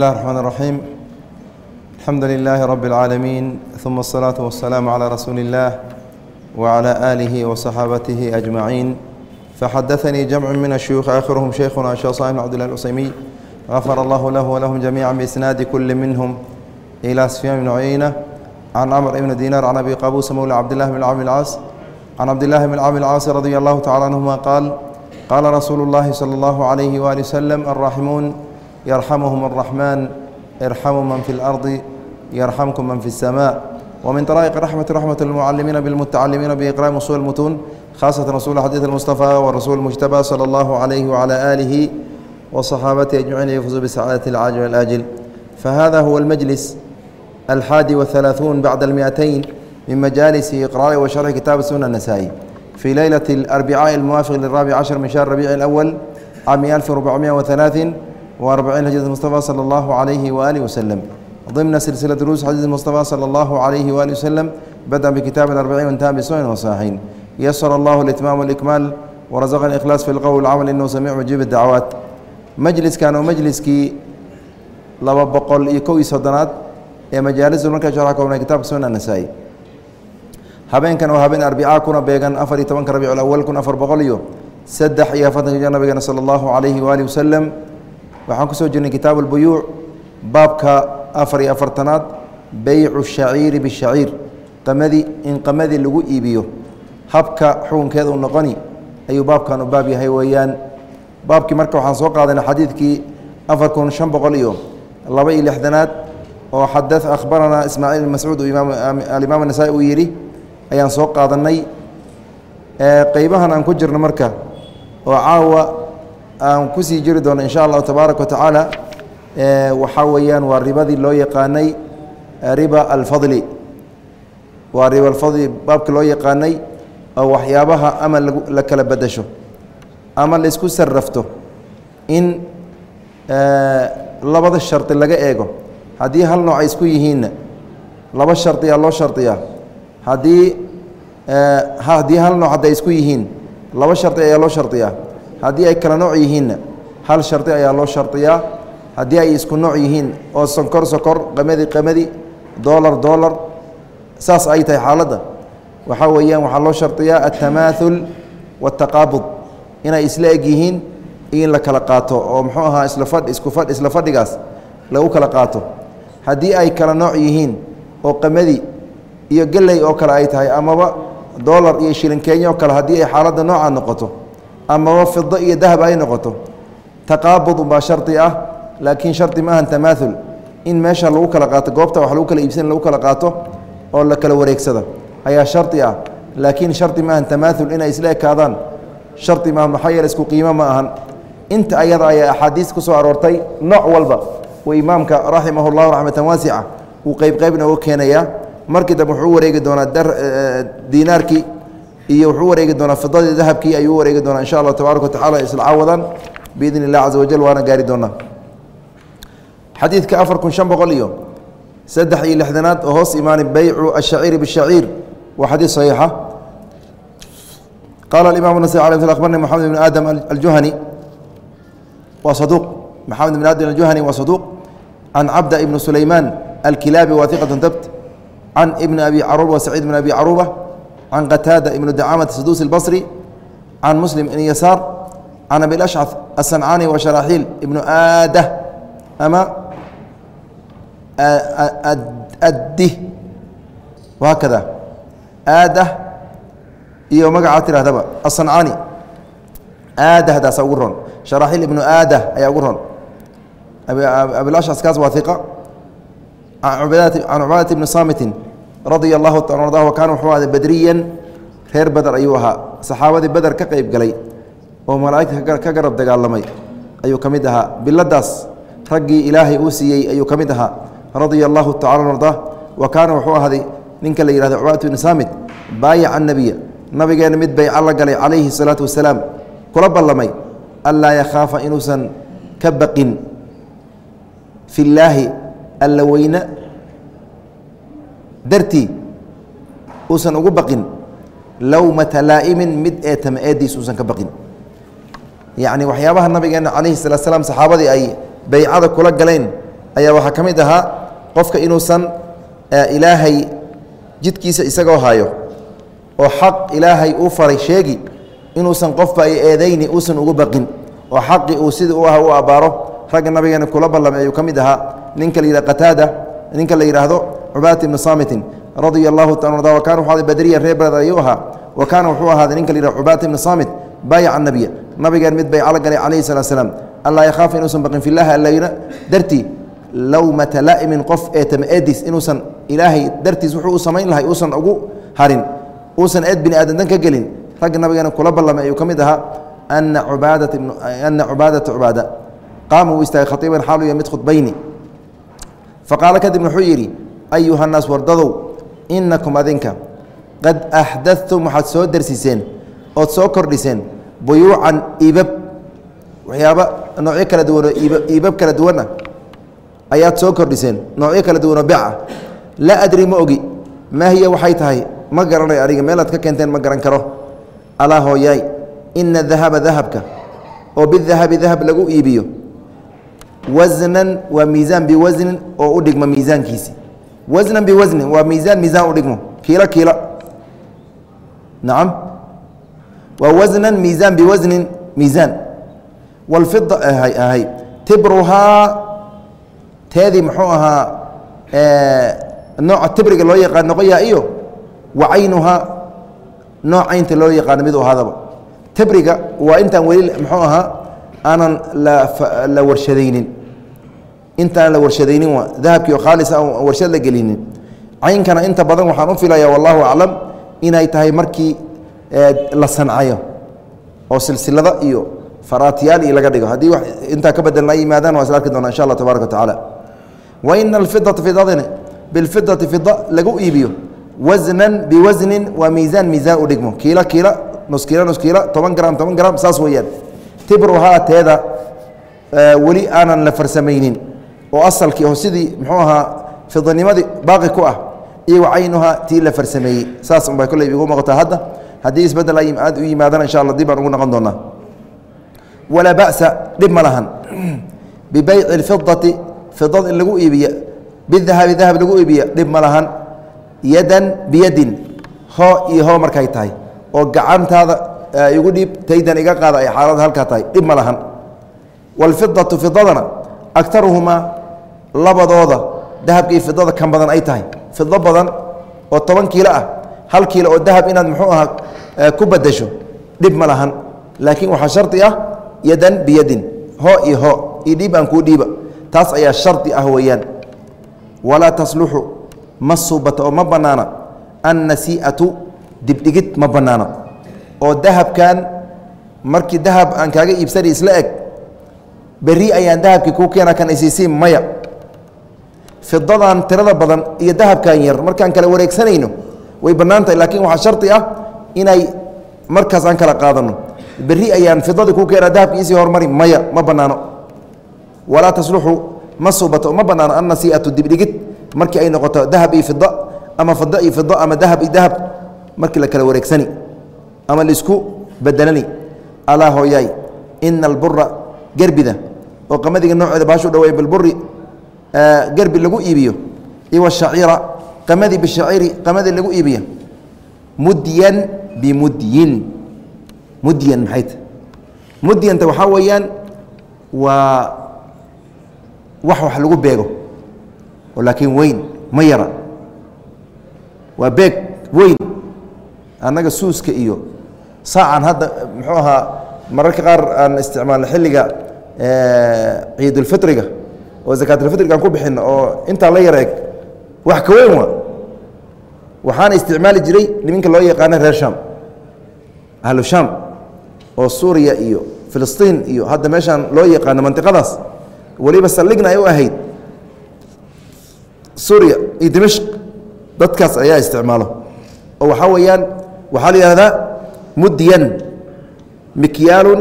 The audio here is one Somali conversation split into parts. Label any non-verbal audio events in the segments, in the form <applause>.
الله الرحمن الرحيم الحمد لله رب العالمين ثم الصلاة والسلام على رسول الله وعلى آله وصحابته أجمعين فحدثني جمع من الشيوخ آخرهم شيخنا الشيخ صاحب عبد الله العصيمي غفر الله له ولهم جميعا بإسناد كل منهم إلى سفيان بن عيينة عن عمر بن دينار عن أبي قابوس مولى عبد الله بن عم العاص عن عبد الله بن عم العاص رضي الله تعالى عنهما قال قال رسول الله صلى الله عليه وآله وسلم الراحمون يرحمهم الرحمن ارحموا من في الأرض يرحمكم من في السماء ومن طرائق رحمة رحمة المعلمين بالمتعلمين بإقرام أصول المتون خاصة رسول حديث المصطفى والرسول المجتبى صلى الله عليه وعلى آله وصحابته أجمعين يفوزوا بسعادة العاجل والآجل فهذا هو المجلس الحادي والثلاثون بعد المئتين من مجالس إقراء وشرح كتاب السنة النسائي في ليلة الأربعاء الموافق للرابع عشر من شهر ربيع الأول عام 1430 وأربعين هجرة المصطفى صلى الله عليه وآله وسلم ضمن سلسلة دروس حديث المصطفى صلى الله عليه وآله وسلم بدأ بكتاب الأربعين وانتهى بسنن وصحيحين يسر الله الإتمام والإكمال ورزقنا الإخلاص في القول والعمل إنه سميع مجيب الدعوات مجلس كانوا مجلس كي لaba boqol iyo kow iyo soddonaad ee majaalisu markaa sharxa koobnay kitaabka sunna nasaa-i habeenkan waa habeen arbicaa kuna beegan afar iyo tobanka rabiic awal kun afar boqol iyo saddex iyo afartanka jir nabigeena sala allahu calayhi waalihi wasalam waxaan ku soo jirnay kitaabu albuyuuc baabka afar iyo afartanaad beycu shaciiri bishaciir qamadii in qamadii lagu iibiyo. Habka xukunkeeda u noqoni ayuu baabkan u baab yahay weeyaan. Baabkii marka waxaan soo qaadanay xadiidkii afar kun shan boqol iyo laba iyo lixdanaad oo xada akhbaranaa ismaaciil ibn mascuud alimaam anasaa'i uu yidhi ayaan soo qaadanay qeybahan aan ku jirno marka oo caawa aan ku sii jiri doono in sha allahu tabaaraka wa tacaala waxaa weeyaan waa ribadii loo yaqaanay riba alfadli. Waa riba alfadli baabkii loo yaqaanay oo waxyaabaha ama la kala bedasho ama la isku sarrafto in labada shardi laga eego. Haddii hal nooc ay isku yihiinna laba shardiyaa loo shardiyaa haddii haddii hal nooc hadday isku yihiin laba shardi ayaa loo shardiyaa haddii ay kala nooc yihiinna hal shardi ayaa loo shardiyaa haddii ay isku nooc yihiin oo sonkor sokor qamadi qamadi dolar dolar saas ay tahay xaaladda. Waxaa weeyaan waxaa loo shardiyaa altamaathul waataqaabud inay isla eg yihiin in la kala qaato oo muxuu ahaa isla fadh isku fadh isla fadhigaas lagu kala qaato. Haddii ay kala nooc yihiin oo qamadi iyo geley oo kale ay tahay amaba dolar iyo shilin oo kale haddii ay xaaladda noocaa noqoto amaba fido iyo dahab ay noqoto. Taqaabud umbaa shardi ah laakiin shardi maahan tamaaul in meesha lagu kala qaato goobta wax lagu kala iibsan lagu kala qaato oo la kala wareegsada ayaa shardi ah. Laakiin shardi maahan tamaaul inay isla ekaadaan. Shardi maaha maxaa yeele isku qiimo ma ahan. Inta ayada ayaa axaadiis ku soo aroortay nooc walba uu imaamka raximah llahu raxmatan waasica uu qeyb qeybna uga keenayaa. Markii dambe wuxuu u wareegi doonaa diinaarkii iyo wuxuu wareegi doonaa fidadii dahabkii ayuu wareegi doonaa insha allah tabaaraka wa caawadan biidn illah caza wajal waana gaari doonaa. Xadiidka afar kun shan boqol iyo saddex iyo lixdanaad oo hoos imaanay beycu ashaciiri bishaciir waa xadiid saxiixa. Qaala alimam nasai ala sl abarni moxamed ibn aadam aljuhani waa saduuq. Maxamed ibn aadam aljuhani waa saduuq. Can cabda ibn sulaymaan alkilaabi wahiqat tabt can ibni abi caruba wa saciid ibn abi caruba can qataada ibnu dacaamata saduusi اlbصri can muslim ibn yasaar can abi ashcad asancaani wa sharaaxiil ibnu aadah ama addi wahaakada aadah iyo magacaa tirahdaba asancaani aadahdaasa ugu ron sharaaxiil ibnu aadah ayaa ugu ron abilashcas kaas waa iqa can cubaadati ibni saamitin radia allahu ta arda wa kaana wuxuu ahday badriyan. Reer beder ayuu ahaa. Saxaabadii beder ka qeyb galay oo malaa'igta ka garab dagaalamay ayuu ka mid ahaa. Biladaas raggii ilaahay uu siiyey ayuu ka mid ahaa. Radia allahu tacala arda wa kaana wuxuu ahday ninka la yihahdo cubaadatu ibni saamit baayaca nabiya nabigeena mid bayca la galay calayhi salaatu wasalaam kula ballamay anlaa yakhaafa inuusan ka baqin fi llaahi alla weyne dartii uusan ugu baqin lowmata laa'imin mid eetama eediis uusan ka baqin. Yacni waxyaabaha nabigeena calayhi salatu salaam saxaabadii ay beycada kula galeen ayaa waxaa ka mid ahaa qofka inuusan ilaahay jidkiisa isagoo hayo oo xaq ilaahay uu faray sheegi inuusan qofba ay eedayni uusan ugu baqin oo xaqii uu sidii u aha u abbaaro. Ragga nabigeena kula ballamay ayuu ka mid ahaa ninka la yidhah qataada ninka la yidhaahdo cubaadata ibnu saamitin radia allahu taala arda wa kana wuxuu aday badriyan reer beled ayuu ahaa. Wa kaana wuxuu ahaaday ninka la yidhah cubaadata ibnu saamit baayaca nabiya nabigeen mid bay cala galay calayhi salatu salaam. Allaa yakhaafa inuusan baqin fillahi allayna dartii lowmata laa'imin qof ee tamaedis inuusan ilaahay dartiis wuxuu u samayn lahay uusan ugu harin uusan eed bini aadan dan ka gelin. Ragga nabigeena kula ballamay ayuu ka mid ahaa ana ubaadat ana cubaadata cubaada qaama uu istaagay khaiiban xaalu ya mid khudbayni. Faqaala kadibna wuxuu yidhi ayuha naas wardadow inakum adinka qad axdadtum waxaad soo dersiseen ood soo kordhiseen buyuucan iibab waxyaaba noocyo kala duwanoo iibab kala duwan ayaad soo kordhiseen noocyo kala duwanoo beca laa adri ma ogi maa hiya waxay tahay ma garanayo aniga meelaad ka keenteen ma garan karo alaa hooyaay ina dahaba dahabka oo bidahabi dahab lagu iibiyo wasnan waa miisaan biwasnin oo u dhigmo miisaankiisi wasnan biwasnin waa miisaan miisaan u dhigmo kiilo kiilo nacam waa wasnan miisaan biwasnin miisaan walfida ahay ahay tibruhaa teedii muxuu ahaa nooca tibriga loo yaqaan noqoyaa iyo wa nooc caynta loo yaqaano mid ahaadaba tibriga waa intaan weli muxuu ahaa aanan la warshadaynin intaan la warshadaynin waa dahabkii khaalis aan warshad la gelinin. Caynkana inta badan waxaan u filaya wallahu aclam inay tahay markii la sancayo oo silsilada iyo faraatiyaal iyo laga dhigo. Haddii intaa ka bedelna ay yimaadaan waa isla arki doona insha allah tabaraka wa tacaala. Wa ina alfidata fidadina bilfidati fida lagu iibiyo wasnan biwasnin waa miisaan miisaan u dhigmo. Kiilo kiilo nus kiilo nus kiilo toban gram toban gram saas weeyaan. Tibruhaa teeda weli aanan la farsamaynin oo asalkii oo sidii muxuu ahaa fidanimadii baaqi ku ah iyo wacaynuhaa tii la farsameeyey. Saas unbay kolley igu muuqataa hadda haddii isbeddel aad u yimaadana insha allah dib baan ugu noqon doonaa. Walaa ba'sa dhib ma lahan. <clears throat> Bibeyci اlfidati fidada in lagu iibiya bidahabi dahab lagu iibiya dhib ma lahan. Yadan biyadin hoo iyo hoo markay tahay. Oo gacantaada igu dhiib taydan iga qaada ay xaalada halkaa tahay dhib ma lahan. Wاlfidatu fidadana agtaruhumaa labadooda dahabka iyo fidada kan badan ay tahay. Fido badan oo toban kiilo ah hal kiilo oo dahab inaad muxuu ahaa ku badasho dhib ma lahan. Laakiin waxaa shardi ah yadan biyadin hoo iyo hoo iyo dhiib aan kuu dhiiba. Taas ayaa shardi ah weeyaan. Walaa tasluxu ma suubata oo ma bannaana annasii'atu dibdhigid ma bannaana. Oo dahabkan markii dahab aan kaaga iibsanay isla eg berri ayaan dahabkii kuu keena kan isiisiin maya fidadan tirada badan iyo dahabkan yar. Markaan kala wareegsanayno way bannaan tahay laakiin waxaa shardi ah inay markaas aan kala qaadano. Berri ayaan fidadii kuu keenaa dahabki isii hormari maya ma bannaano. Walaa tasluxu ma suubato ma bannaano annasii'atu dibdhigid. Markii ay noqoto dahab iyo fida ama fida iyo fida ama dahab iyo dahab markii la kala wareegsani ama la isku bedelani alaa hooyaay ina albura gerbida oo qamadiga nooceeda baashu dhaweey bilburi gerbi lagu iibiyo. Iyo washaciira qamadii bishaciiri qamadii lagu iibiya mudyan bimudyin. Mudyan maxay ta mudyanta waxaa weeyaan waa wax wax lagu beego. Oo laakiin weyn ma yara. Waa beeg weyn. Annaga suuska iyo saacan hadda muxuu ahaa mararka qaar aan isticmaalno xilliga ciidulfitriga oo zakaatulfitriga aan ku bixino oo intaa la yara eg wax ka weyn waa. Waxaana isticmaali jiray niminka loo yaqaano reer sham ahlu sham oo suuriya iyo filistiin iyo hadda meeshaan loo yaqaano mantiqadaas. Weliba saldhigna ay u ahayd suuriya iyo dimashq dadkaas ayaa isticmaalo. Oo waxaa weeyaan waxaa la yihahdaa mudyan mikyaalun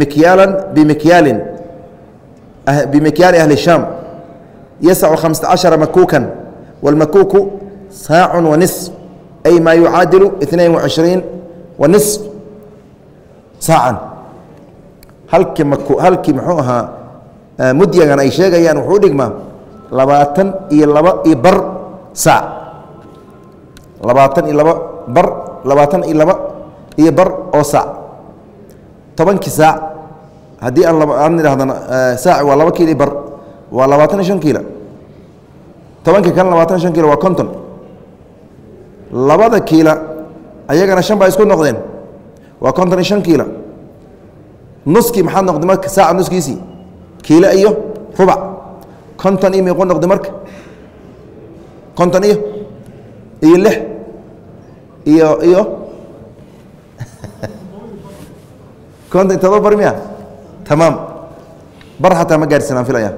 mikyaalan bimikyaalin bimikyaali ahli shaam yasacu hamsata cashara makuukan wاlmakuuku saacu wanisf ay maa yucaadilu اثnain وacishriin wanisf saacan halkii mak halkii muxuu ahaa mudyagan ay sheegayaan wuxuu dhigmaa labaatan iyo laba iyo bar saac labaatan iyo laba bar labaatan iyo laba iyo bar oo saac tobankii saac haddii aan aan idhahdana saac waa laba kiilo bar waa labaatan iyo shan kiilo. Tobankii kalena labaatan iyo shan kiilo waa konton. Labada kiila ayagana shan baa isku noqdeen. Waa konton iyo shan kiilo. Nuskii maxaad noqday marka saaca nuskiisii kiilo iyo rubac. Konton iyo miiqu noqday marka? Konton iyo iyo lix iyo iyo? <laughs> Konton todoba miya tamaam bar xataa ma gaarhsan aan filaya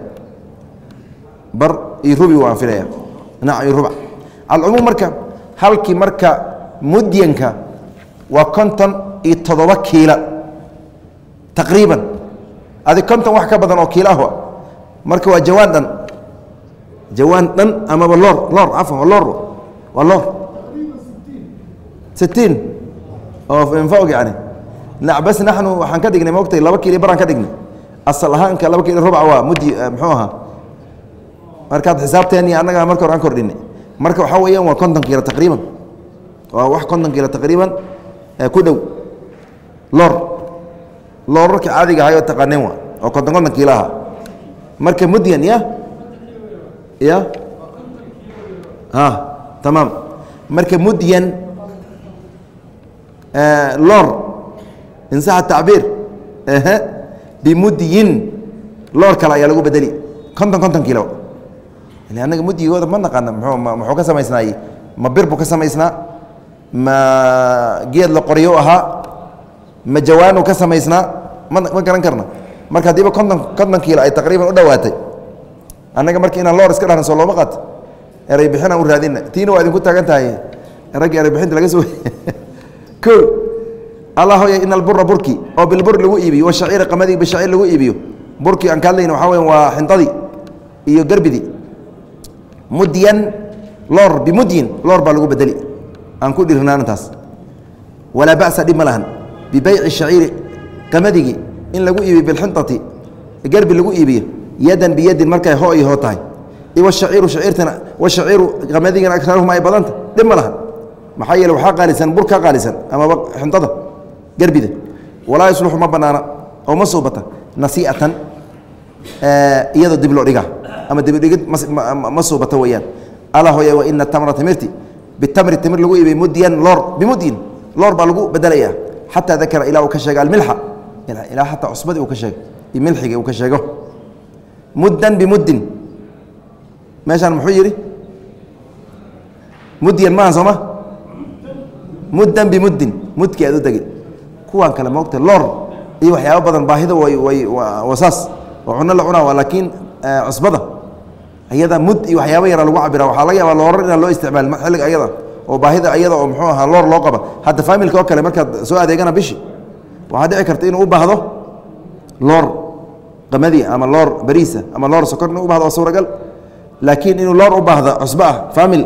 bar iyo rubi waan filaya nac iyo rubac alcumuum marka halkii marka mudyanka waa konton iyo toddoba kiila taqriiban adi konton wax ka badan oo kiila ah marka waa jawaan dhan jawaan dhan amaba loor loor cafan waa loor waa loor sitiin oo infog yani bas naxnu waxaan ka dhignay maogtay laba kiili baraan ka dhignay asal ahaanka laba kiili rubac waa mudi muxuu ahaa? Markaad xisaabteeni annaga marka hore aan kordhinay. Marka waxaa weeyaan waa konton kiilo taqriiban. Waa wax konton kiilo taqriiban ku dhow. Loor loorarka caadiga ahay oo taqaaneen waa oo konton konton kiilo aha marka mudyan ya? Ya? A tamaam. Marka mudyan loor insaxa tacbiir bimudyin loor kale ayaa lagu bedeli konton konton kiilo. Anaga mudyigooda ma naqaana muxuu ka samaysnaay ma bir buu ka samaysnaa? Ma geed la qoryo ahaa? Ma jawaanu ka samaysnaa? Ma ma garan karna marka haddiiba konton konton kiilo ay taqriiban u dhowaatay annaga marka inaan loor iska dhahna soo looma qaato. Eray bixinaan u raadina tiina waa idinku taagan tahay. Raggii eray bixinta laga soo <laughs> o allah hoya in albura burki oo bilbur lagu iibiyo washaciira qamadii bishaciir lagu iibiyo. Burkii aan ka hadlayna waxaa weya waa xindadii iyo gerbidii mudyan loor bimudyin loor baa lagu bedeli. Aan ku dhirnaanintaas walaa ba'sa dhib ma lahan. Bibeyci shaciiri qamadigi in lagu iibiyo bilxintati gerbi lagu iibiyo yadan biyadin markay ho iyo hoo tahay. Washaciiru shaciirtana washaciiru qamaddigana akraruhum ay badanta dhib ma lahan. Maxaa yeele waxaa qaalisan bur ka qaalisan amaba xintada gerbida walaa yusluxu ma banaana oo ma suubata nasii'atan iyadoo dib loo dhiga. Ama dibidhigid ma suubata weeyaan. Ala hoye wa ina tamra timirti bitamri timir lagu iibay mudyan loor bimudyin loor baa lagu bedelaya xataa dakara ilaa uu ka sheega almilxa. Ilaa xataa cusbadii uu ka sheego iyo milxigii uu ka sheego. Muddan bimuddin meeshaan muxuu yidhi? Mudyan maaha sooma muddan bimuddin mudkii aad u degin kuwaan kale moogta loor iyo waxyaaba badan baahida wasaas oo cuno la cunaa laakiin cusbada. Ayada mud iyo waxyaaba yara lagu cabira waxaa laga yaabaa loorar inaan loo isticmaal xilliga ayada oo baahida ayada oo muxuu ahaa loor loo qaba. Hadda faamilka oo kale markaad soo adeegana bishi waxaa dhici karta inuu u baahdo loor qamadi ama loor bariisa ama loor sokor inuu u bahdo waa suuragal. Laakiin inuu loor u baahda cusbo ah faamil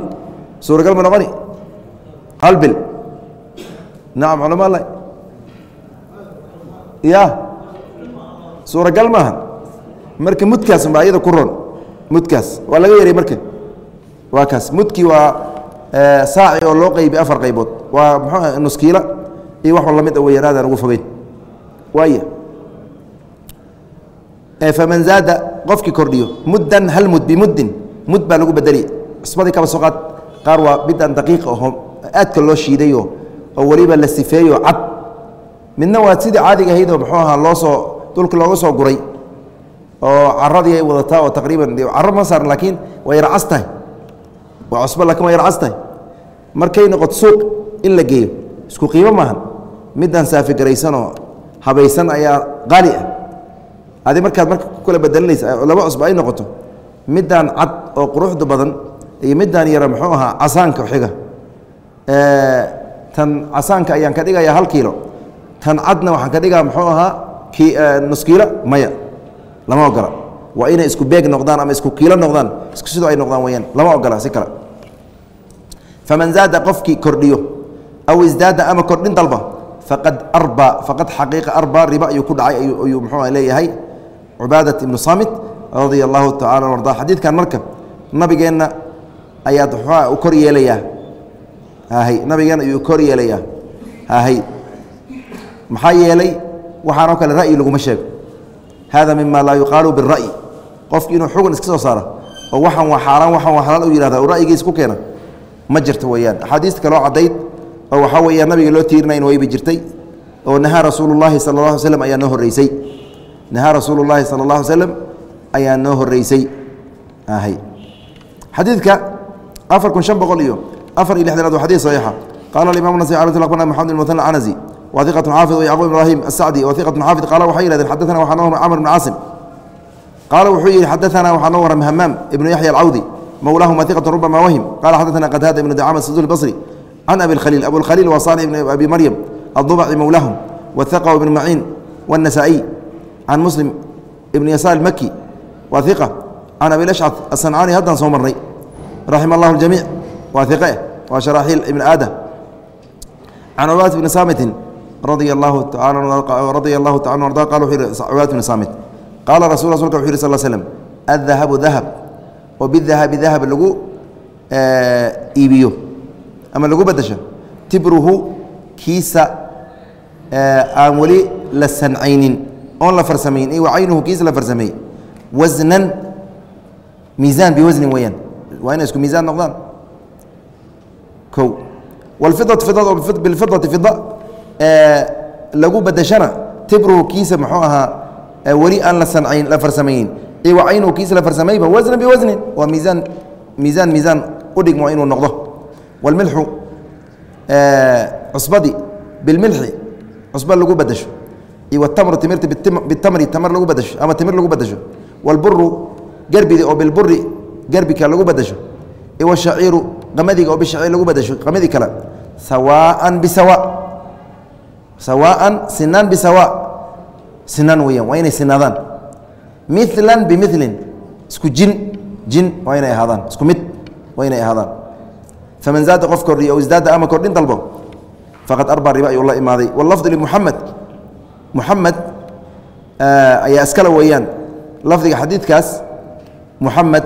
suuragal ma noqoni? Hal bil. Nacam culama alla ya suuragal maaha marka mudkaas baa iyada ku roon. Mudkaas. Waa laga yaray marka. Waa kaas. Mudkii waa saaci oo loo qeybi afar qaybood. Waa muxuu nuskiila iyo wax la mid a weyaan aadaan ugu fogeyn. Waaya faman zaada qofkii kordhiyo. Muddan hal mud bimuddin. Mud baa lagu bedeli. Cusbadii kaba soo qaad. Qaar waa bidan daqiiqa aho aadka loo shiidayo oo weliba la sifeeyo cad midna waa sidii caadiga ahaydoo muxuu ahaa loo soo dhulka looga soo guray oo caradii ay wadataa oo taqriiban caro ma saaran laakiin waa yar cas tahay. Waa cusbo laakiin waa yar cas tahay. Markay noqoto suuq in la geeyo isku qiimo maahan. Midaan saafigaraysanoo habaysan ayaa qaali ah. Adi markaad marka ku kala bedelinaysa laba cusbo ay noqoto midaan cad oo quruxda badan iyo midaan yara muxuu ahaa casaanka xiga. Tan casaanka ayaan ka dhigayaa hal kiilo tan cadna waxaan ka dhigaa muxuu ahaa ki nuskiilo maya lama ogola. Waa inay isku beeg noqdaan ama isku kiilo noqdaan isku sidoo ay noqdaan weyaan lama ogola si kale. Faman zaada qofkii kordhiyo aw isdaada ama kordhin dalba faqad arba faqad xaqiiqa arba riba ayuu ku dhacay ayuu muxuu leeyahay. Cubaadat ibnu samit radia allahu tacala arda xadiidkan marka nabigeenna ayaad u kor yeelayaa. Hahay nabigeenna ayuu kor yeelayaa. Hahay maxaa yeelay waxaanoo kale ra'yi laguma sheego. Hada mima laa yuqaalu bira'yi qofki inuu xugun iska soo saaro oo waxaan waa xaaraan waxaan waa xalaal u yihahda oo ra'yigiisa ku keena ma jirto weeyaan. Axaadiista kaloo caddayd oo waxaa weeyaan nabiga loo tiirinayn wayba jirtay oo nahaa rasuulu sala alay slam ayaa noo horreysay nahaa rasuulu sala allah slam ayaa noo horreysay xadiidka afar kun shan boqol iyo afar iyo lixdanaad waa xadiid saxiixa. Qaala alimam nasai ala tl kuna ibn muthana canasi wa iqat xaafi yacquub ibrahim asacdi wa iqat xaafid qaala waxay yihahdeen xadana waxaa noo warram camr bn caasim qaala wuxuu yidhi xadaana waxaa noo warram hamaam ibnu yaxya alcawdi mowlaahuma iqatu rubama wahim qala xadaana qataada ibnu dacama saduul basri can abi khaliil abulkhaliil waa saalix ibn abi maryam addubaci mowlaahum wathaqaw ibnu maciin waannasaa'iy can muslim ibn yasaar almaki waa iqa can abi lashcad asancaani haddaan soo marnay raxima allahu ljamiic waa iqe waa sharaaxiil ibn aada can cubaadata bni saamitin radia allahu taca arda qal wuu yihi cbaadatu bn saamit qaala rasu rasulka wuxu yih sal slm addahabu dahab oo bidahabi dahab lagu eh, iibiyo ama lagu bedasho tibruhu kiisa eh, aan weli la sancaynin oon la farsamayn i caynuhu kiisa la farsameeyey wasnan miisaan biwasnin weyaan waa inay isku miisaan noqdaan. O bifidati fida lagu badashana tibruhu kiisa muxuu ahaa weli aan la sancayn la farsamaynin wa caynuhu kiisa la farsamayba wasnan biwasnin waa miisaan miisaan miisaan udhigmo waa inuu noqdo. Wاlmilxu cusbadi bilmilxi cusba lagu badasho iyo wtamru timirta bitamri tamar lagu badasho ama timir lagu badasho wاlburu gerbidi oo bilburi gerbika lagu badasho iyo wshaciiru qamadiga oo bishaciir lagu badasho qamadi kale. Sawaan bisawa sawaan sinaan bisawa. Sinaan weeyaan waa inay sinaadaan milan bimilin isku jin jin waa inay ahaadaan. Isku mid waa inay ahaadaan. Faman zaada qof kordhiyo o isdaada ama kordhin dalbo faqad arbaa riba ayuu la imaaday. Wlafdu limuxamed muxamed ayaa iskale weeyaan. Lafdiga xadiidkaas muxamed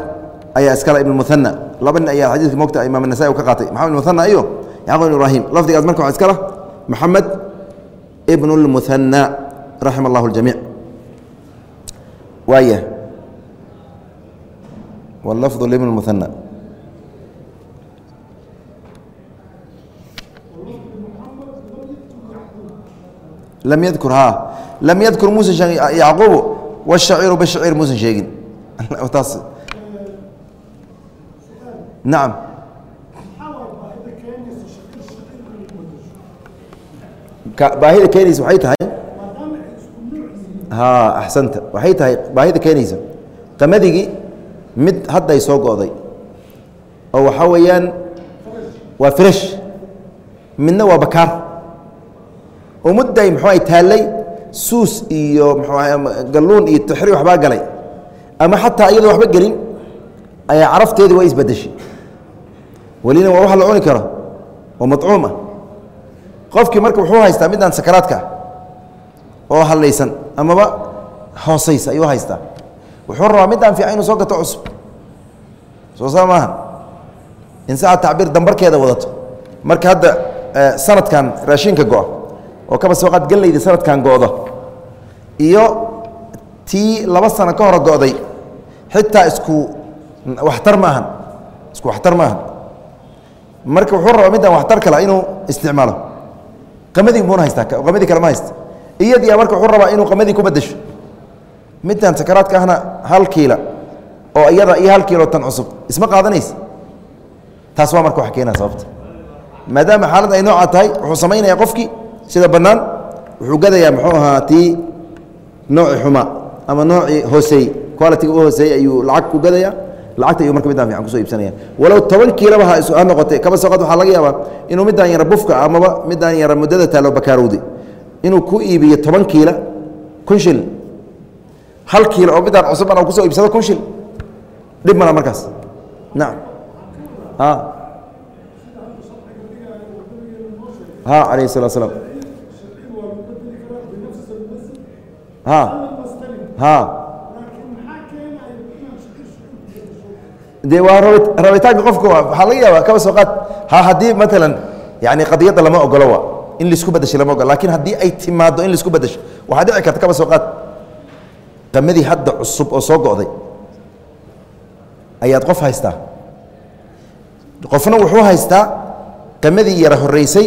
ayaa iskale ibn muhana laba nin ayaa xadiidka mogta imaam nasai u ka qaatay. Maxamed muhana iyo yacqub ibn ibrahim lafdigaas marka waa iskale moxamed بن المثنى raxim اllah اjamiiع waaya wlafظ bn الmuثanى lam yadkur ha. Lam yadkur muusan sheegin yacquubu wshaciru bshacir muusan sheegin <laughs> taas. Nacam baahida keenaysa waxay tahay? Ha axsanta. Waxay tahay baahida keenaysa. Qamadigi mid hadday soo go'day. Oo waxaa weeyaan waa fresh. Midna waa bakaar oo mudday muxuu ay taallay suus iyo muxuu galluun iyo tixri waxbaa galay. Ama xataa iyadoo waxba gelin ayaa carafteedii waa isbedeshay welina waa wax la cuni karo oo madcuum ah qofkii marka wuxuu haystaa midaan sakaraadka oo hallaysan amaba hoosaysa ayuu haystaa. Wuxuu rabaa midaan fiican inuu soo gato cusub. Soo saa maaha in saa tacbiir dambarkeeda wadato. Marka hadda sanadkan raashinka go-a oo kaba soo qaad gallayda sanadkan go'do. Iyo tii laba sano ka hore go'day xitaa isku waxtar ma isku waxtar ma marka wuxuu rabaa midaan waxtar kale inuu isticmaalo qamadii muuna haystaa qamadii kale ma haysta iyadiia marka wuxuu rabaa inuu qamadii ku badasho midaan sakaraadka ahna hal kiila oo iyada iyo hal kiilo tan cusub isma qaadanaysa? Taas waa marka wax keenaa sababta. Maadaama xaalad ay noocaa tahay wuxuu samaynayaa qofkii sida bannaan wuxuu gadayaa muxuu ahaa tii noocii xumaa ama noocii hooseey qualitiga u hooseeyey ayuu lacag ku gadayaa lacagta ayuu marka midaan fiican ku soo iibsanaya. Walow toban kiilaba ha ha noqotay kaba soo qad waxaa laga yaabaa inuu midaan yara bufka amaba midaan yara muddada taalo bakaarowday inuu ku iibiyo toban kiila kun shil. Hal kiilo oo midaan cusubana u ku soo iibsado kun shil. Dhib mala markaas. Nacam ha. Alayh الslat slaam ha. Ha dee waa rabi- rabitaanka qofka waa- waxaa laga yaabaa kaba soo qaad ha haddii matalan yani qadiyadda lama ogolo in la isku bedesho lama ogolo laakiin haddii ay timaado in la isku bedesho waxaa dhici karta kaba soo qaad qamadii hadda cusub oo soo go'day ayaad qof haystaa. Qofna wuxuu haystaa qamadii yara horeysay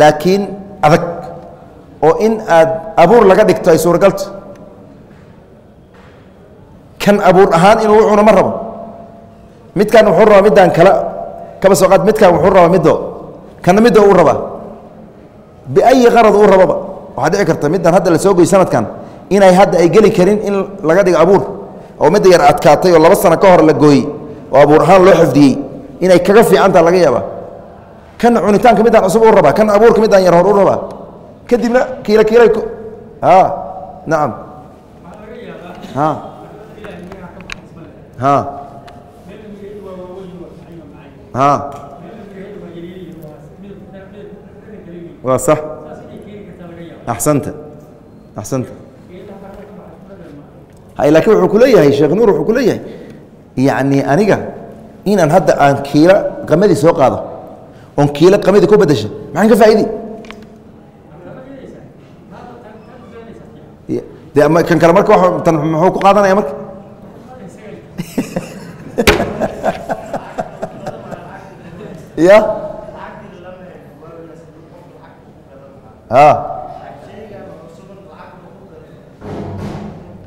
laakiin adag oo in aad abuur laga dhigto ay suuragalto. Kan abuur ahaan inuu wuxuuna ma rabo midkan wuxuu rabaa middaan kale. Kaba soo qaad midkan wuxuu rabaa middo. Kana middo uu rabaa. Biayi qarad uu rababa. Waxaa dhici karta middan hadda la soo goy sanadkan inay hadda ay geli karin in laga dhigo abuur. Oo midda yar adkaatay oo laba sano ka hor la gooyey oo abuur ahaan loo xifdiyey inay kaga fiicantaa laga yaabaa. Kan cunitaanka middaan cusub uu rabaa kan abuurka middaan yar hor u rabaa. Kadibna kiila kiilay nacam waa sax. Axsanta. Axsanta. Hay laakiin wuxuu ku leeyahay sheekh nuur wuxuu ku leeyahay yacni aniga inaan hadda aan kiila qamadii soo qaado oon kiila qamadii ku bedesha maxaan ka faa'idi de kan kale marka tan muxuu ku qaadanaya marka <laughs> a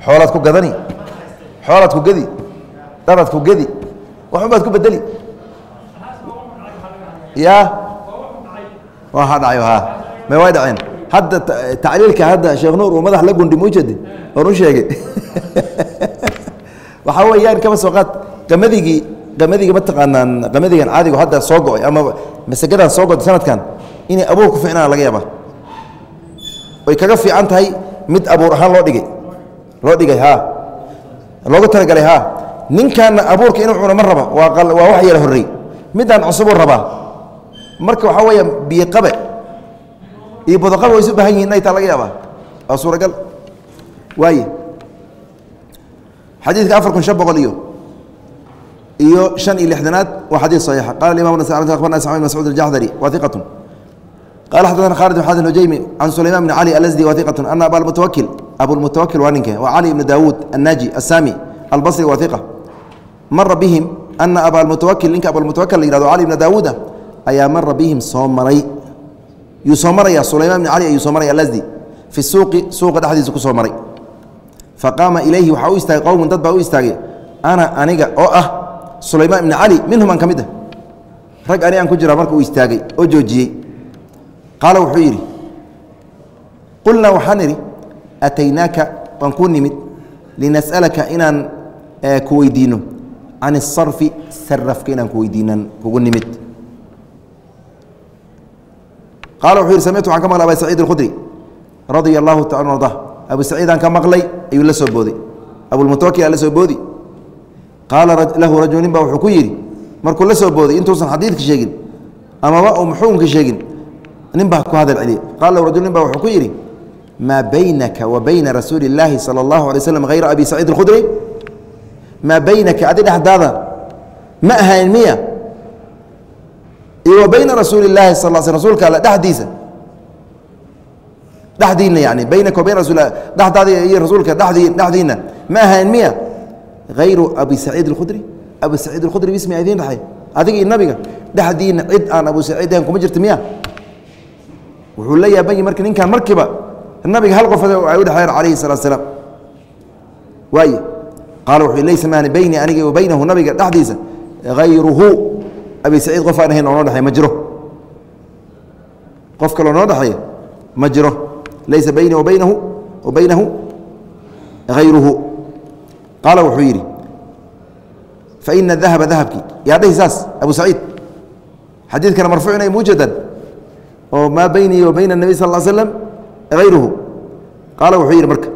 xoolaad ku gadani. Xoolaad ku gedi dharaad ku gedi waxun baad ku bedeli. Ya waa dhacayo ha. May way dhaceen. Hadda tacliilka hadda sheekh nuur uu madax la gundi ma ujeedi oon u sheegay. <laughs> Waxaa weeyaan kaba soo qaad. Qamadigii qamadiga mataqaanaan qamadigan caadigu hadda soo go'ay ama masagadan soo goday sanadkan inay abuur ku fiicnaan laga yaaba way kaga fiican tahay mid abuur ahaan loo dhigay loo dhigay ha loogu talagalay ha ninkaana abuurka inuu cuno ma raba waa waa wax yara horrey midaan cusubuu rabaa. Marka waxaa weeya biyoqabe iyo bodoqabe way isu baahan yihiin inay taa laga yaabaa. Waa suuragal. Waaye xadiidka afar kun shan boqol iyo iyo شhan iyo لixdanaad waa xadيiث صaيixa qala imam abarna ismاعil بn mascuud الjaxdري wa ثiqaة qala xadثna khالد بن xasan hujaymi can sulayman بn cali alsdi wa ثiqaة ana aba mutawakil abulmutawakil waa ninke wa cali ibn dawuud الnaji الsami albصri wa ثiqa mara bihim ana aba mutawakil ninka abulmutawakil la yihahdo cali ibn daawuuda ayaa mara bihim soo maray yuu soo maraya sulayman bn cali ayuu soo maraya alasdi fi suuqi suuqa dhexdiisa ku soo maray faqaama ilayhi waxaa u istaagay qowmun dad baa u istaagay ana aniga oo ah sulaymaan ibni cali minhum aan ka mid ah. Rag ani aan ku jira marka uu istaagay oo joojiyey. Qaala wuxuu yidhi qulnaa waxaan idhi ataynaaka waan kuu nimid. Linas'alaka inaan eh, ku weydiinno can isarfi sarafka inaan ku weydiinan kugu nimid. Qaala wuxuu yidhi samictu waxaan ka maqlay aba saciid alkhudri radia allahu taala arda abu saciidaan ka maqlay ayuu la soo booday. Abulmutawakil aan la soo boodi qaala lahu rajul nin ba wuxuu ku yidhi markuu la soo booday intuusan xadiidka sheegin amaba uu xukunka sheegin nin baa ku hadal celiyey qaala lahu rajul nin ba wuxuu ku yidhi maa baynaka wa bayna rasuuli اllaahi salى اllahu alay slam hayra abi saciid اlkhudri maa baynaka adi dhexdaada ma ahayn miya iyo wa bayna rasuuli اllaahi sal sl rasuulka alle dhexdiisa dhexdiina yani baynaka wa bayna rasul dhexdaada iyo rasuulka dhedii dhexdiina ma ahayn miya Hayru abi saciid اlkhudri abu saciid اlkhudri bismi idiin dhexay adiga iyo nabiga dhexdiina cid aan abu saciid ahayn kuma jirta miya wuxuu la yaabanyi marka ninkan markiiba nabiga hal qof ay u dhexeeyeen calayhi salatu salaam waay qaala wuxuu laysa maani bayni aniga wa baynahu nabiga dhexdiisa hayruhu abi saciid qof aan ahayn oo noo dhexeey ma jiro qof kaloo noo dhexeeya ma jiro laysa bayni wa baynahu wa baynahu hayruhu qaala wuxuu yidhi faina dahaba dahabkii yaa dhahi saas abu saciid xadiidkana marfuucina muujadan oo maa baynii wa bayna الnabi sal ا slam hayruhu qaala wuxuu yidhi marka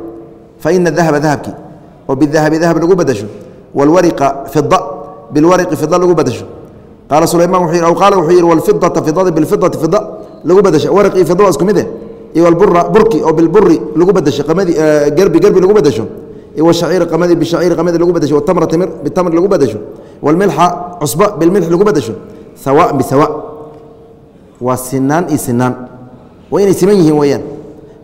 faina dahaba dahabkii oo bidahabi dahab lagu badasho wاlwariqa fida bilwariqi fida lagu badasho qaala sulayman wuxuu yidhi aw qaala wuxuu yidhi wاlfidata fidada bilfidati fida lagu badasho waraqi fida waa isku mid eh iyo wlbura burki oo bilburi lagu badasho qamadi gerbi gerbi lagu badasho qamadi lagu badasho watamra timir bitamri lagu badasho walmilxa cusba bilmilx lagu badasho sawaan bisawa waa sinaan iyo sinaan waa inay siman yihiin weeyaan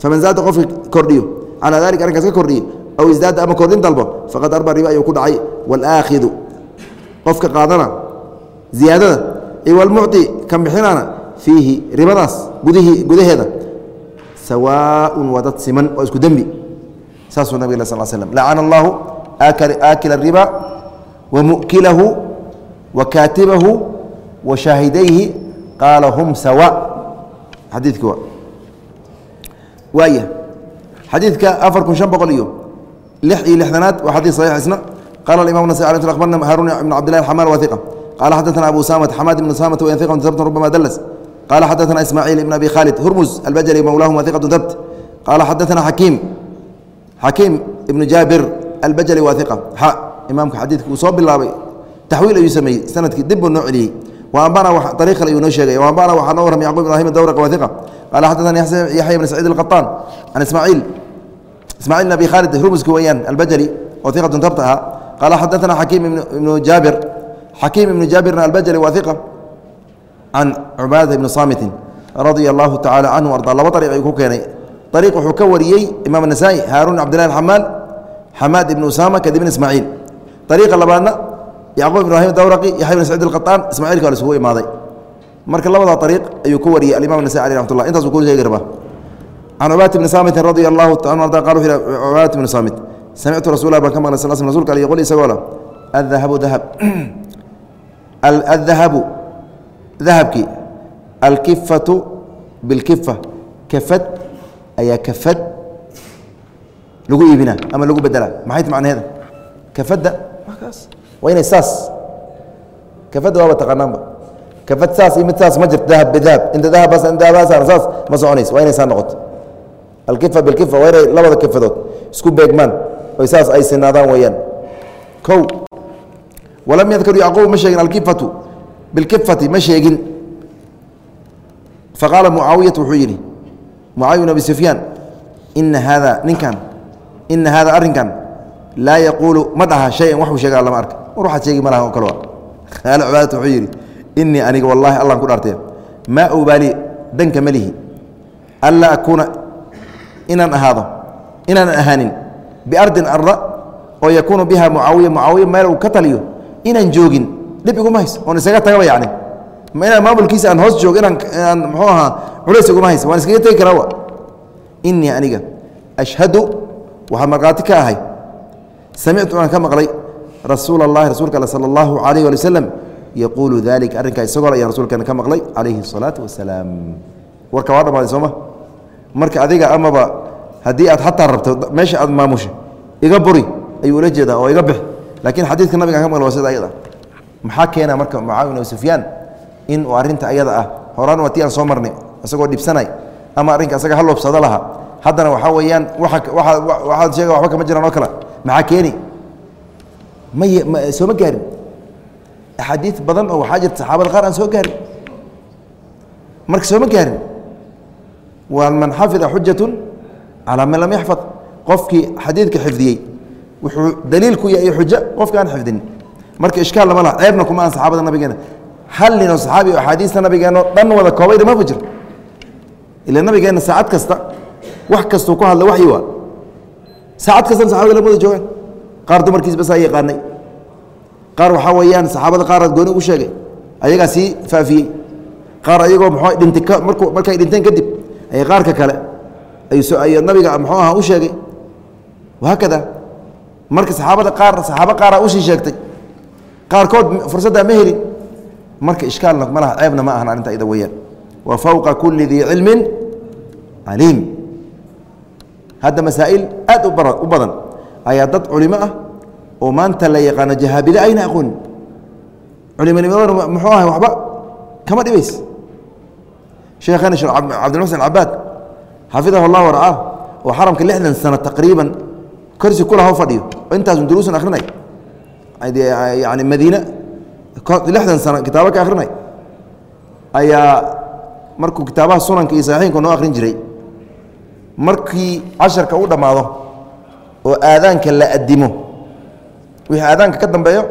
faman zaada qofka kordhiyo calaa dalika arrinkaas ka kordhiyo aw isdaada ama kordhin dalbo faqad arba riba ayuu ku dhacay walaakhidu qofka qaadana ziyaadada iyo walmucطi kan bixinaana fiihi ribadaas gudihii gudaheeda sawaaءun waa dad siman oo isku dembi saasuu nabig sal slm lacana allahu aakila الriba wamukilahu wakaatibahu washaahidayhi qaala hum sawa xadiidki waa waaya xadiidka afar kun شhan boqol iyo lix iyo lixdanaad waa xadii صaxiix isna qala imam nas abarna haarun ibn cabdillahi xamal waثiqa qala xadaثna abu usamat xamad ibn usamat wa iqat dabt rubama dls qala xadaثna ismaaciil ibn abi khaalid hurmus albajli mawlahum waثiqat dabt qala xadaثna xakiim xakiim ibnu jaabir albajali waa iqa xa imaamka xadiidka uu soo bilaabay. Taxwiil ayuu sameeyey sannadkii dib buu noo celiyey ariiq wuxuu ka wariyey imaam nasaa-i haaruun cabdillahi xamaal xamaad ibn usaama kadibna ismaaciil ariiqa labaadna yacquub ibraahim dawraqi yaxya ibn sacid alqaطaan ismaaciilka waa la isugu imaaday marka labadaa ariiq ayuu ka wariyey alimam nasai aleh raxmat lah intaasuu ku sheegi rabaa can cubaat ibni saamitin radi allahu taala arda qal wuxuu yihi cubaat ibni saamit samictu rasulah baan ka maqlay sal sl rsulka ali qul isagoo leh addahabu dahab addahabu dahabkii alkifatu bilkifa kafad ayaa kafad lagu iibina ama lagu bedela maxay macnaheeda? Kafadda. Kaas waa inay saas. Kafadda waaba taqaanaanba. Kafad saas iyo mid saas ma jirto. Dahab bidahab inta dahabbaas dahabaasaan saas ma soconayso. Waa inay saa noqoto. Alkifa bilkifa waa inay labada kifadood isku beegmaan oy saas ay sinaadaan weeyaan. Kow walam yadkur yacquub ma sheegin alkifatu bilkifati ma sheegin. Faqaala mucaawiyatu wuxuu yidhi mucaawiya bn abi sufyaan ina haada ninkan ina haada arrinkan laa yaquulu ma dhaha shayan waxuu sheegaa lama arka. Waxaad sheegi ma oo kale qaala cubaadat wuxuu yidhi innii aniga wallahi allan ku dhaartee maa ubaali danka ma lihi. Anlaa akuuna inaan ahaado inaanan ahaanin biardin arda oo yakuunu biha mucaawiya mucaawiya meel uu ka taliyo inaan joogin dhib iguma hayso oon isaga tagaba yacni ma inaan maamulkiisa aan hoos joogo inaan inaan muxuu ahaa culays iguma hayso waan iskaga tegi karaa wa innii aniga ashhadu waxaa markhaati ka ahay samictu aan ka maqlay rasuul اllahi rasuulka al salى اllahu alayh ali waslm yaquulu dalika arrinkaa isagoo ayaan rasuulkeena ka maqlay calayhi الsalaatu wasalaam warka waa dhamaaday sooma marka adiga amaba haddii aad xataa rabto meesha aad maamusha iga buri ayuu ula jeedaa oo iga bix laakiin xadiidka nabigaan ka maqlay waa sida ayada maxaa keena marka mucaawin o sufyaan In uu arrinta ayada ah. Horaan waa tii aan soo marnay isagoo dhibsanay ama arrinka isaga halobsado lahaa haddana waxaa weeyaan waaad sheega waba kama jiraan oo kale. Maxaa keeni? May sooma gaarin. Axaadiid badan oo waxaa jirta saxaabada qaar aan soo gaarin. Marka sooma gaarin. Waa man xafida xujatu calaa man lam yaxfad. Qofkii xadiidka xifdiyey wuxuu daliil ku yahay xujo qofka aan xifdin. Marka ishkaal lama laha ceebna kuma aan saxaabada nabigeena hal ninoo saxaabi oo axaadiista nabigeenoo dhan wada koobayna ma jiro ila nabigeenna saacad kasta wax kastuu ku hadla waxyi saacad kastana saxabada lama wada joogaan qaar dumarkiis basaa yaqaanay. Qaar waxaa weeyaan saxaabada qaaraad gooni ugu sheegay. Ayagaa sii faafiyey. Qaar ayagoo mxuu dhintay markuu markay dhinteen kadib ay qaarka kale ay nabiga muxuu aha u sheegay. Wahaakada marka saxaabada qaar saxaabo qaaraa u sii sheegtay. Qaarkood fursaddaa ma helin marka ishkaalna ma ceebna ma ahan arrinta ida weeyaan. Wa fowqa kulli dii cilmin caliim. Hadda masaa'il aad u badan. Ayaa dad culimo ah oo maanta la yaqaano jahaabile ayna aqoonin culimonimadana muxuu ahay waxba? Kama dhibays. Sheekhana shee cabaad xafidahu allah waracaa oo xaramka lixdan sano taqriiban korsi kulaha fadhiyo. Oo intaasun duruusan akrinay yani madiine lixdan sano kitaabo ka akrinay. Ayaa markuu kitaabaha sunanka iyo saxiixinka noo akrin jiray markii casharka u dhammaado oo aadaanka la adimo wixii aadaanka ka dambeeyo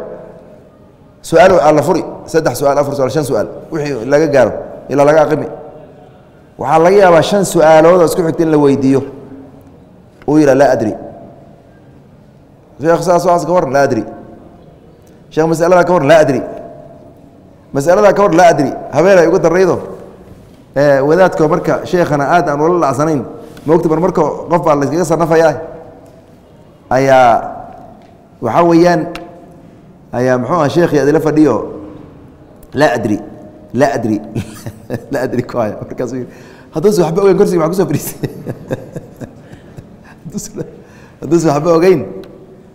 su'aal alla furi saddex su'aal afar su'aal shan su'aal wixii laga gaaro ilaa laga aqimi waxaa laga yaabaa shan su'aalood oo isku xigta in la weydiiyo. Uu yidha laa adri. Saas waxaas ka waran laa adri sheekh masaladaa ka waran laa adri. Masaladaa ka waran laa adri. Habeen ay ugu daraydo wadaadko marka sheekhana aad aan ula lacsanayn moogta mar marka qof baa layskaga sarnafayaa. Ayaa waxaa weeyaan ayaa muxuu aha sheekhi adila fadhiyo? Laa adri. Laa adri. <laughs> Laa adri markaasu yii hadduusa waxba ogeyn korsiga maa ku soo fadhiisay hadduusa waxba ogeyn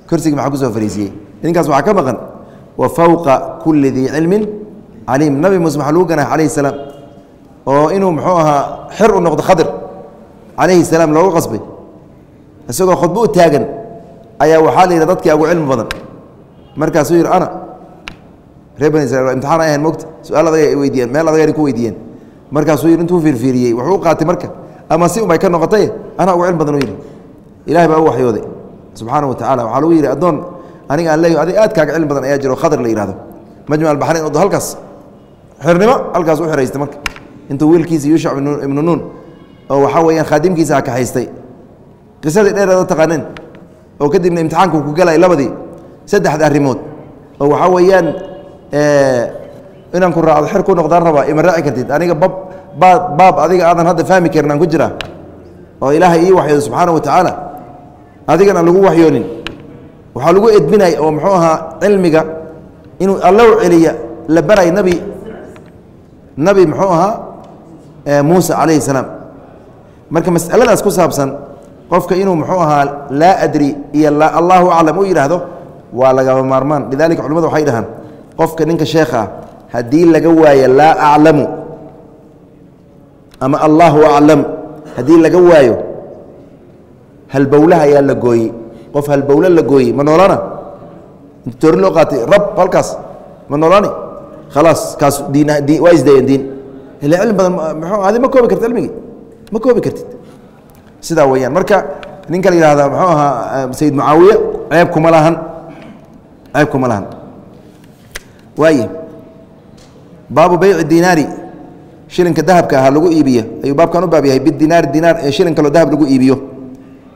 korsiga maxaa ku soo fariisiyey <laughs> ninkaas waxaa ka maqan wa fawqa kuli dii cilmin caliim. Nabi muuse maxaa lagu ganaax calayhi salaam oo inuu muxuu ahaa xer u noqdo khadir. Calayhi salaam loogu qasbay. Isagoo khudbo u taagan ayaa waxaa la yidhi dadkii ugu cilmi badan. Markaasuu yidhi ana reer bani israil imtixaan ay ahayn mogta su'aal adag ay weydiiyeen meel adag ay ku weydiiyeen markaasuu yidhi intuu fiirfiiriyey wuxuu u qaatay marka. Ama si unbay ka noqotay anaa ugu cilmi badan u yidhi. Ilahay baa u waxyooday. Subxaana wa tacala waxaa lagu yidhi addoon aniga leeyahy adig aad kaaga cilmi badan ayaa jiro khadr la yihahdo majmac albaxrayn od halkaas. Xirnimo halkaas u xiraystay marka. Intuu wiilkiisa yuushac ibnu nuun oo waxaa weeyaan khaadimkiisa kaxaystay qisadii dheereedoo taqaaneen oo kadibna imtixaanku ku galay labadii saddexda arrimood. Oo waxaa weeyaan inaan ku raacdo xer ku noqdaan rabaa ima raaci kartid. Aniga bab baab baab adiga aadan hadda fahmi karin aan ku jiraa oo ilaahay ii waxyoodo subxaana wa tacaala adigan aan lagu waxyoonin waxaa lagu edbinay oo muxuu ahaa cilmiga inuu allow celiya la baray nabi nabi muxuu ahaa muuse calayhi salaam. Marka masaladaas ku saabsan qofka inuu muxuu ahaa laa adri iyo allahu aclam u yidhaahdo waa lagaba maarmaan. Lidalika culimadu waxay dhahaan qofka ninka sheekha ah haddii laga waayo laa aclamu ama allahu aclam haddii laga waayo halbowlaha ayaa la gooyey qof halbowle la gooyey ma noolana inta toori loo qaatay rab halkaas ma noolani khalaas kaas diin waa isdayeen diin. Ila cilmi badan adi ma koobi kartid cilmigii? Ma koobi kartid. Sidaa weeyaan marka ninka la yihahda muxuu ahaa sayid mucaawiye ceeb kuma lahan ceeb kuma lahan. Waaye baabu beyci dinaari shilinka dahabka aha lagu iibiyo. Ayuu baabkan u baab yahay bidinaari dinaar ee shilin kaloo dahab lagu iibiyo.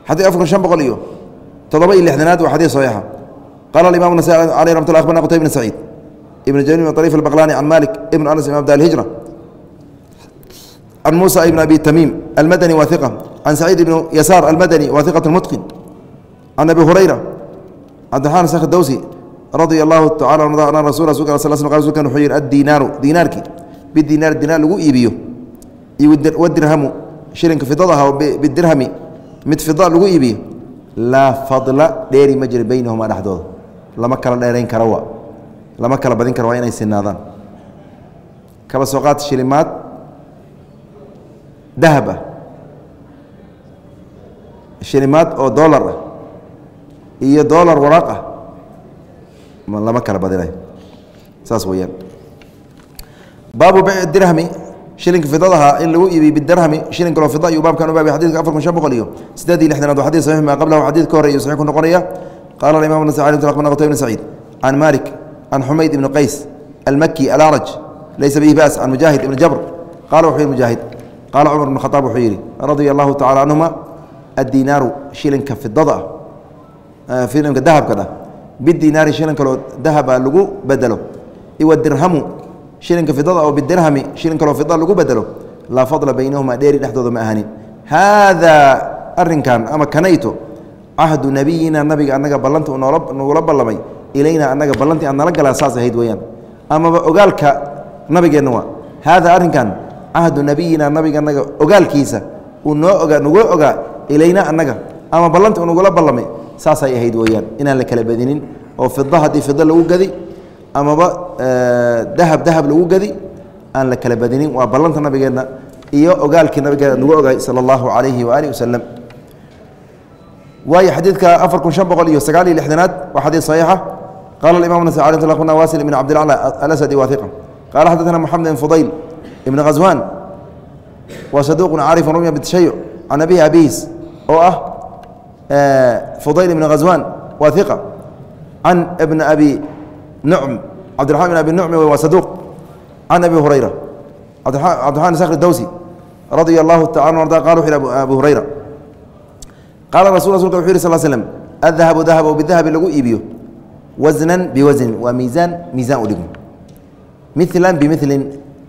Xadii afar kun shan boqol iyo toddoba iyo lixdanaad waa xadiis saxiixa qaala imam nasai aleyh ramat lla akhbarna qutayb bn saciid ibn jamil bn طariif albaqlani can malik ibn anas imam da alhijra can musa ibn abi tamiim almadani wa iqa saciid ibn yasaar almadani wa iqat mutqin abi hurayra cabdiraxmaan sakh dawsi radia allahu tacala ana rasul rasulkan wuxuu yihi addiinaaru diinaarki bidinaar dinaar lagu iibiyo iyo wadirhamu shilinka fidada aha bidirhami mid fida lagu iibiyo laa fadla dheeri ma jira beynahumaa dhexdooda. Lama kala dheerayn kara wa. Lama kala badin kara waa inay sinaadaan. Kaba soo qaad shilimaad. Dahab ah. Shilimaad oo dolar ah. Iyo dolar waraaq ah. Lama kala badinayo saas weyaan baabu dirhmi shilinka fidadaha in lagu iibiy bidirhmi shilin kaloo fida ayuu baabkan u baabay xadidka afar kun shan boqol iyo sideed iyo lixdanaad waa xadis saxiix maa qablahu xadid ka horey iyo saxiix ku noqonaya qaala imam nasai qbna qtay bn saciid can malik can xumayd ibni qays almaki alacraj laysa bihi ba's can mujaahid ibni jabr. Qala wuxuu yihi mujaahid qaala cumar bn khaaab wuxuu yidhi radia allahu tacala canhuma addinaaru shilinka fidada ah shilinka dahabka dhah bidinaari shilin kaloo dahaba lagu bedelo. Iwa dirhamu shilinka fidada oo bidirhami shilin kaloo fida lagu bedelo laa fadla baynahuma dheeri dhexdooda ma ahanin haadaa arinkan ama kanayto cahdu nabiyina nabiga annaga ballanta nagula ballamay ilayna annaga ballantii aan nala galaa saas ahayd weyaan amaba ogaalka nabigeenna waa haadaa arrinkan cahdu nabiyina nabiga annaga ogaalkiisa uu noo ogaa nagula ogaa ilayna annaga ama ballantii uu nagula ballamay saasay ahayd weyaan inaan la kala badinin oo fida haddii fida lagu gadi amaba dahab dahab lagu gadi aan la kala badinin. Waa ballanta nabigeenna iyo ogaalkii nabigeena nagu ogaay sala allahu calayhi waaalih wasalam waayo xadiidka afar kun shan boqol iyo sagaal iyo lixdanaad waa xadiid saxiixa. Qala imam nas akhbarna wasil ibn cabdilacla alasadi wahiqa qala xadaثna moxamed ibn fudayl ibn khaswan wa saduqun caarifun rumya bitashayuc can abihi abihiis oo ah fudayl ibn khaswan wa hiqa can ibn abi waa saduuq can abi hurayra cabdiraxman sakri dawsi radia allahu taala anu arda qala wuxu yhi abu hurayra qaala rasul rasulka wuxu yhi sal slm adahabu dahaba bidahabi lagu iibiyo wasnan biwasnin waa miisaan miisaan u dhigmo milan bimilin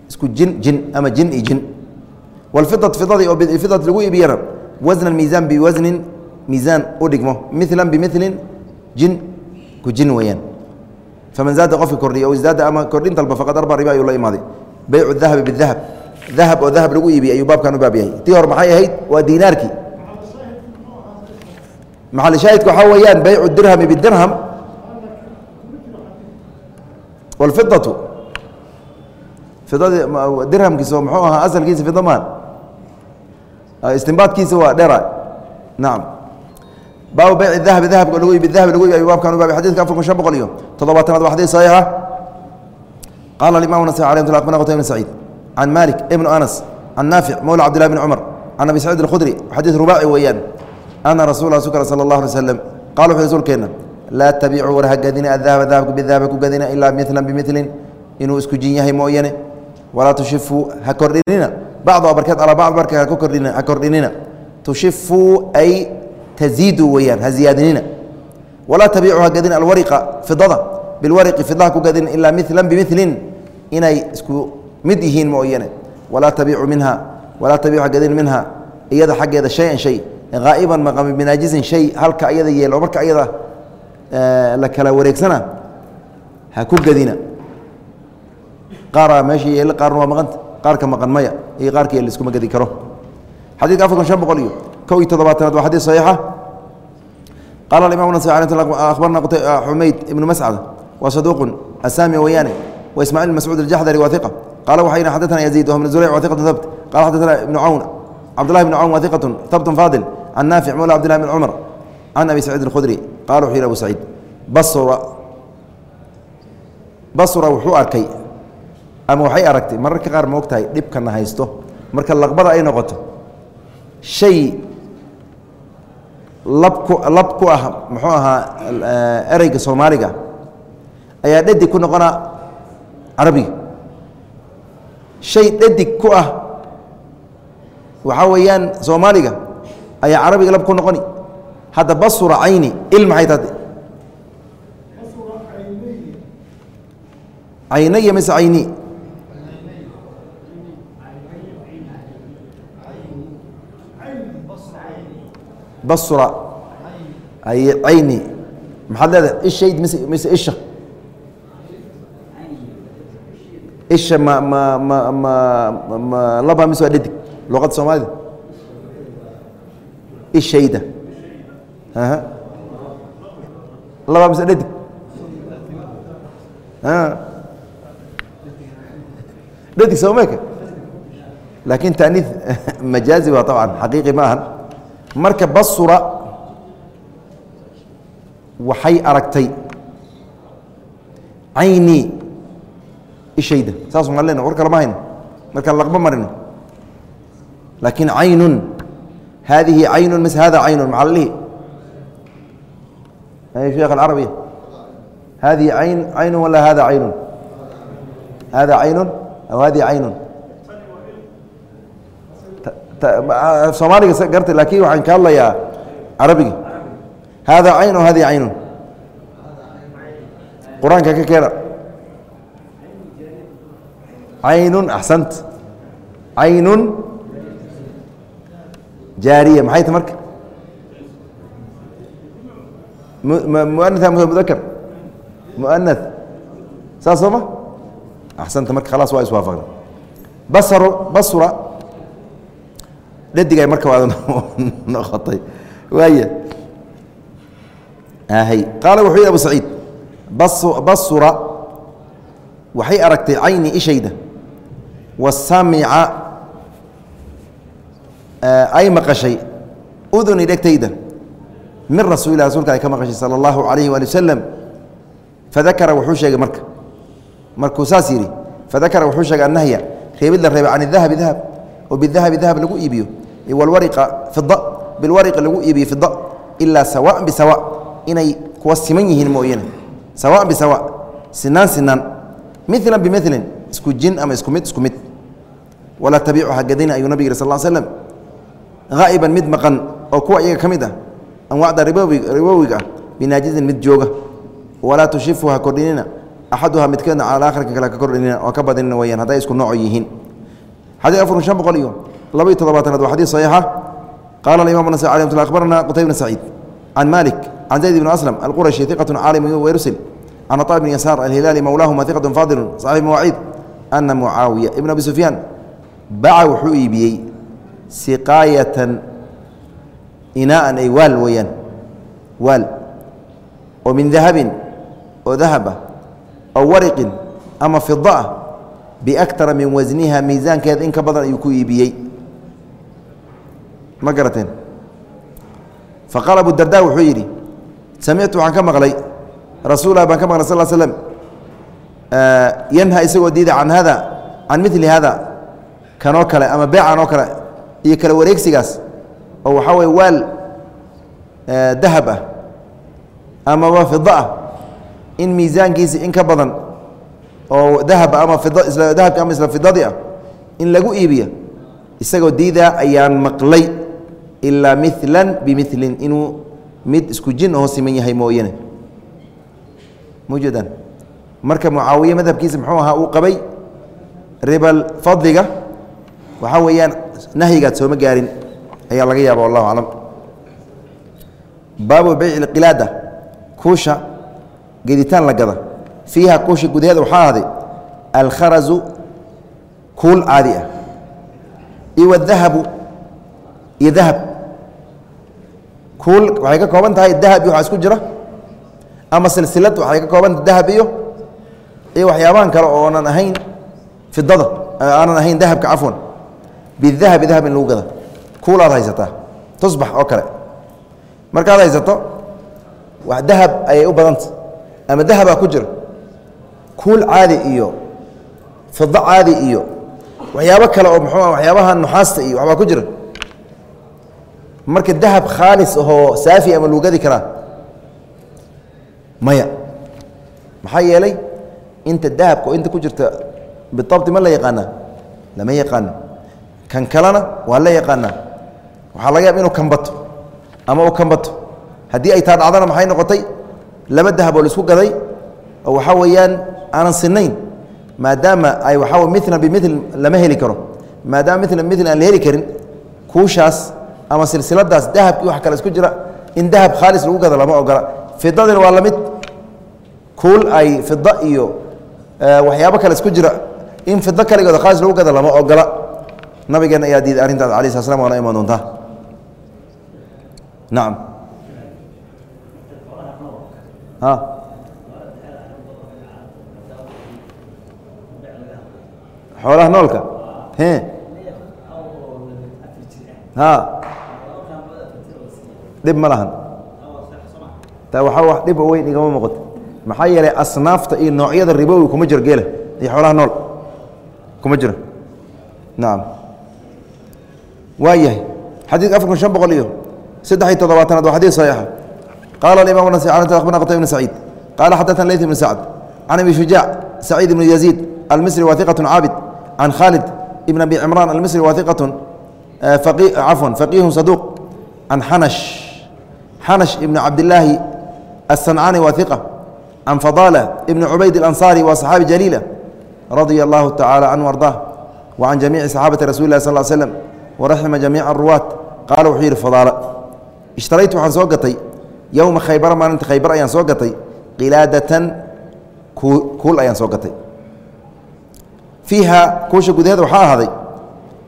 isku jin jin ama jin i jin wlfidatu fidadii oo bidati lagu iibiyana wasnan miisaan biwasnin miisaan u dhigmo milan bimilin jin ku jin weeyaan faman zaada qofka kordhiya o isdaada ama kordhin faqad arba riba ayuu la imaaday beycu dahabi bidahab dahab oo dahab lagu iibiyey ayuu baabkan u baab tii hor maxay ahayd waa diinaarkii maxal shaahidka waxaa weeyaan beycu dirhami bidirham wاlfidatu fidadii dirhamkiisa muxuu ahaa asalkiisa fida maan istinbaadkiisa waa dhera nacam baabu beyci dahabi dahabka lagu iibi dahabi lagu iibi baabkan u baabay xadidka afar kun shan boqol iyo toddobaatanaad waa xadiid saxiixa. Qaala alimam nasai alay mt aqbna qtay bn saciid can malik ibn anas can naafic mowla cabd llahi bn cumar can abi saciid alkhudri xadiid rubaaci weeyaan ana rasul sukra sala allah alay slam qala wuxu rasuulkeenna laa tabicuu war gadina adahaba dahabka bidahaba ku gadina ilaa milan bimilin inuu isku jin yahay mooyane walaa tushifuu ha kordhinina bacdu barkeed alaa bacd barkeed ha kordhinina tushifuu ay taziiduu weeyaan ha ziyaadinina. Walaa tabicuu ha gadina alwariqa fidada bilwariqi fidaha ku gadina ilaa milan bimilin inay isku mid yihiin mooyane walaa tabicu minha walaa tabicu ha gadina minha iyada xaggeeda shay-an shay haa'iban maqami binaajisin shay halka ayada yeel oo marka ayada la kala wareegsana ha ku gadina. Qaaraa meesha yeele qaarna waa maqanta qaarka maqan maya iyo qaarka yeel iskuma gedi karo. Xadidka afar kun shan boqol iyo kow iyo toddobaatanaad waa xadiid saxiixa. Qaala alimam nas akhbarna xumayd ibnu mascad waa saduuqun asaami weyaane wa ismaaciil mascuud aljaxdari waa iqa qaala waxay xaddatana yaziid wahum zurayc waa iqatun habt qala xaddatana ibnu cawn cabdullahi ibnu cawn waa iqatun habtun faadil can naafic mawla cabdillahi bn cumar can abi saciid alkhudri. Qala wuxuu yihi abu saciid basura wuxuu arkay ama waxay aragtay mararka qaar ma og tahay dhibkana haysto marka laqbada ay noqoto shay lab ku ah muxuu ahaa ereyga soomaaliga ayaa dhadig ku noqona carabiga shay dhadig ku ah waxaa weeyaan soomaaliga ayaa carabiga lab ku noqoni. Hadda basura cayni il maxay tahde caynaya mise cayni basra ay cayni maxaad leedahay ishayd mise mise isha isha ma ma ma ma ma laba mise waa dhadig. Luqadda soomaalida ishayda aha. Laba mise dhadig. Dhadig soomeka laakin taaniid <laughs> majaazi waa طabcan xaqiiqi ma ahan marka basura waxay aragtay caynii ishayda. Saas maan lena war kale hayno. Markaan laqba marino. Laakiin caynun haadihi caynun mise hada caynun maxaa la dhihi sheekh alcarabiya hadihi ayn caynun wala hada caynun? Hada caynun aw hadihi caynun soomaaliga garta laakin waxaan ka hadlayaa carabiga hada cayn o hadihi caynun. Qur'aanka ka keena. Caynun axsant. Caynun jaariya maxay ta marka? Muanaa mudakr muanath saas soo ma? Axsanta marka khalaas waa iswaafaqna basaro basra dhadigay marka waad <laughs> noqotay. Waaya hay qaala wuxuu yidhi abu saciid basura waxay aragtay cayni ishayda wasamica ay maqashay uduni dhegtayda min rasuulilah rasulka ay ka maqashay sala allahu calayhi waali wasalam fadakara wuxuu sheegay marka markuu saas yidhi fadakara wuxuu sheegay annahya reebid la reebay can dahabi dahab oo bidahabi dahab lagu iibiyo bilwariqi lagu iibiyo fida ilaa sawaan bisawa inay kuwa siman yihiin mooyane sawaan bisawa sinaan sinaan mila bimilin isku jin ama isku mid isku mid. Walaa tabiicu hagadina ayuu nabig sal slm haa'iban mid maqan oo kuwa iyaga ka mid ah anwaacda ribowiga ah binaajizin mid jooga. Walaa tushifu ha kordhinina. Axaduhaa midkeedna cala akhirka kale ka kordhinina oo ka badinina weyaan hadday isku nooco yihiin. Xadii afar shan boqol iyo laba iyo toddobaatanaad waa xadiis saxiixa. Qaala alimam nas alي mt akhbarana qutayb bn saciid can malik can zayd bn aslam alqurashi iqatu caalim wayrusil can caطaa bn yasaar alhilaali mowlaahuma iqatu faadilu saxib mawaaciid ana mucaawiya ibn abi sufyaan baca wuxuu iibiyey siqaayatan inaaan ay waal weeyaan waal oo min dahabin oo dahaba aw wariqin ama fida ah biaktara min wasniha miisaankeeda in ka badan ayuu ku iibiyey ma garateen. Faqaala abu darda wuxuu yidhi samictu waxaan ka maqlay rasuulah baan ka maqlay sal slm yanha isagoo diida can hada can mili hada kanoo kale ama beecan oo kale iyo kale wareegsigaas oo waxaa weye waal dahab ah amaba fida ah in miisaankiisi in ka badan oo dahab ama id dahabki ama isla fidadii ah in lagu iibiya isagoo diidaa ayaan maqlay ilaa milan bimilin inuu mid isku jin oo siman yahay mooyane. Mujeedaan marka mucaawiye madhabkiisa muxuu ahaa uu qabay ribal fadliga. Waxaa weeyaan nahyigaad sooma gaarin ayaa laga yaaba wallahu aclam. Baabu beyci qilaada. Kuusha geditaan la gada. Fiiha kuusha gudaheeda waxaa ahday alkharazu kuul caadi ah. Iyo wadahabu iyo dahab kuul waxay ka kooban tahay dahab iyo waxaa isku jira? Ama silsilad waxay ka kooban tahay dahab iyo? Iyo waxyaabahan kale oonan ahayn fidada aanan ahayn dahabka cafwan. Bidahabi dahab lagu gada. Kuulaad haysataa. Tusbax oo kale. Markaad haysato wax dahab ayay u badanta. Ama dahabaa ku jira. Kuul caadi iyo fido caadi iyo waxyaabo kale oo muxuu ah waxyaabaha nuxaasta iyo waxbaa ku jira marka dahab khaalis ahoo saafi ama lagu gadi karaa maya. Maxaa yeelay inta dahabka oo inta ku jirta biabti ma la yaqaanaa? Lama yaqaano kan kalena waa la yaqaanaa. Waxaa laga yaaba inuu kambato ama u kambato. Haddii ay taa dhacdana maxay noqotay? Laba dahab oo la isku gaday oo waxaa weeyaan aanan sinayn maadaama ay waxaa mila bimil lama heli karo. Maadaama mila bimil aan la heli karin kuushaas ama silsiladaas dahabkii wax kale isku jira in dahab khaalis lagu gado lama ogola. Fidadina waa la mid kuul ay fida iyo waxyaabo kale isku jira. In fido kaligooda khaalis lagu gado lama ogola. Nabigeena ayaa diiday arrintaas. Alai sla slam waana imaan doontaa nacam xoolaha noolka dhib ma lahan. Taa waxaa wax dhiba weyn igama muuqato. Maxaa yeelay asnaafta iyo noocyada ribowi kuma jiro geela iyo xoolaha nool kuma jiro. Nacam waa yahay xadiidka afar kun shan boqol iyo saddex iyo toddobaatanaad waa xadiid saxiixa ah. qaala alimaam ibn sacad akhbarna qatayb ibn saciid qaala xaddatana layth ibn sacd can abi shujaac saciid ibn yaziid almisri waa caabid. Can khaalid ibn abi cimraan almisri waa eh, faqiihun saduuq. Can xanash xanash ibnu cabdilaahi asancani waa iqa can fadaala ibni cubayd اlansaari waa saxaabi jaliila radia allahu tacala canhu ardaa wa can jamiici saxaabati rasuli sal l slm waraxima jamiica aruwaat qaala wuxuu yidhi fadaala ishtaraytu waxaan soo gatay yowma khaybara maalinta khaybar ayaan soo gatay qilaadatan kuul ayaan soo gatay. Fiiha kuusha gudaheeda waxaa ahaaday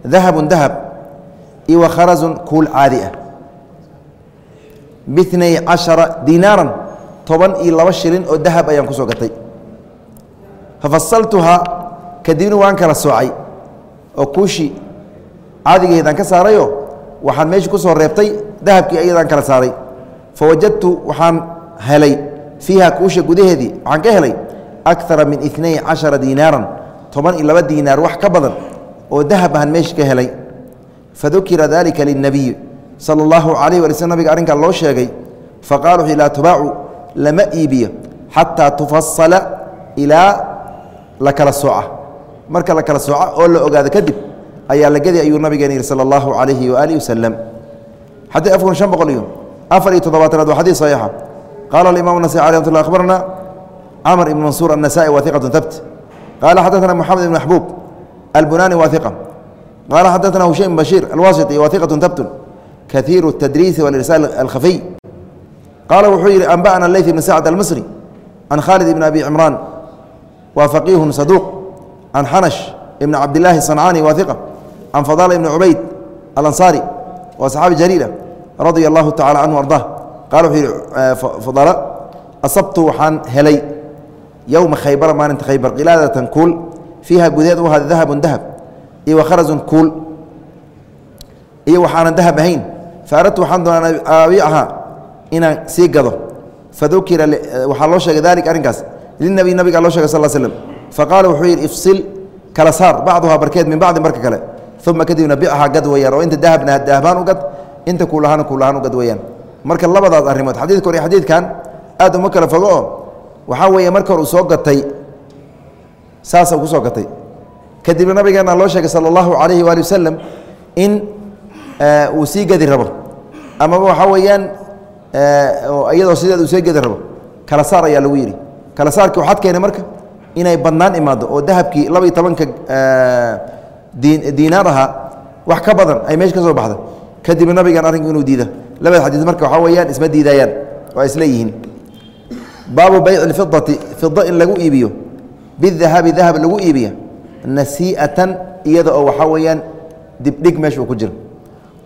dahabun dahab iyo kharazun kuul caadi ah biinay cashara dinaaran toban iyo laba shilin oo dahab ayaan ku soo gatay. Fafasaltuhaa kadibna waan kala soocay. Oo kuushii caadigeedaan ka saarayo waxaan meesha ku soo reebtay dahabkii ayadaan kala saaray. Fawajadtu waxaan helay. Fiiha kuusha gudaheedii waxaan ka helay akara min inay cashara diinaaran toban iyo laba diinaar wax ka badan oo dahab ahaan meesha ka helay. Fadukira dalika lilnabiy sala allahu calayh wali nabiga arrinkaa loo sheegay faqala wuxuu laa tubaacu lama iibiyo xataa tufasala ilaa la kala sooca. Marka la kala sooca oo la ogaado kadib ayaa la gedi ayuu nabigeena yihi sala allahu calayhi waaalihi wasalam xadii afkun shan boqol iyo afar iyo toddobaatanaad waa xadiis saxiixa. Qaala alimam nasai a ramat akhbarna camr ibn mansuur annasa'i wa tabt qaala xadaana moxamed ibn maxbuub albunani wa qaala xadaana hushayn bashiir alwasiti wa tabtun kahiiru الtadriisi wاlirsaal alkhafiy qaala wuxuu yihi anba'na leyth ibn sacd almisri can khaalid ibn abi cimraan wa faqiihun saduuq can xanash ibn cabdilaahi صancani wa iqa can fadala ibn cubayd alansaari waa saxaabi jaliila radia allahu tacala canhu ardah qala wuxuu yihi fadala asabtu waxaan helay yowma khaybara maalinta khaybar qilaadatan kuul fiiha gudeed u ahaada dahabun dahab iyo wakharazun kuul iyo waxaanan dahab ahayn faaradtu waxaan doonaa abiicahaa inaan sii gado fadukira waxaa loo sheegay dalik arrinkaas linabiy nabiga loo shegay sal slm faqaala wuxuu yidhi ifsil kala saar bacduhaa barkeed min bacdin barka kale uma kadibna bichahaa gad weyaan oo inta dahabna dahabaan u inta kuulahaana kuulahaan u weyaan marka labadaas arrimood xadiidka hor iyo xadiidkan aad uma kala fogo oo waxaa weeye marka hor uu soo gatay saasa uu soo gatay kadibna nabigeena loo sheegay sala allahu calayhi waali wasalam in uu sii gedi rabo. Amaba waxaa weeyaan iyadoo sideed uu sii gedi rabo kala saar ayaa lagu yidhi. Kala saarkii waxaad keenay marka? Inay badnaan imaado oo dahabkii laba iyo tobanka diinaar ahaa wax ka badan ay meesha ka soo baxda. Kadibna nabigan arrinku inuu diida. Labada xadiis marka waxaa weeyaan isma diidayaan waa isla baabu bayci اfidati fida in lagu iibiyo. Bidahabi dahab lagu iibiya. Nasii'atan iyada oo waxaa weeyaan dibdhig meesha uu ku jiro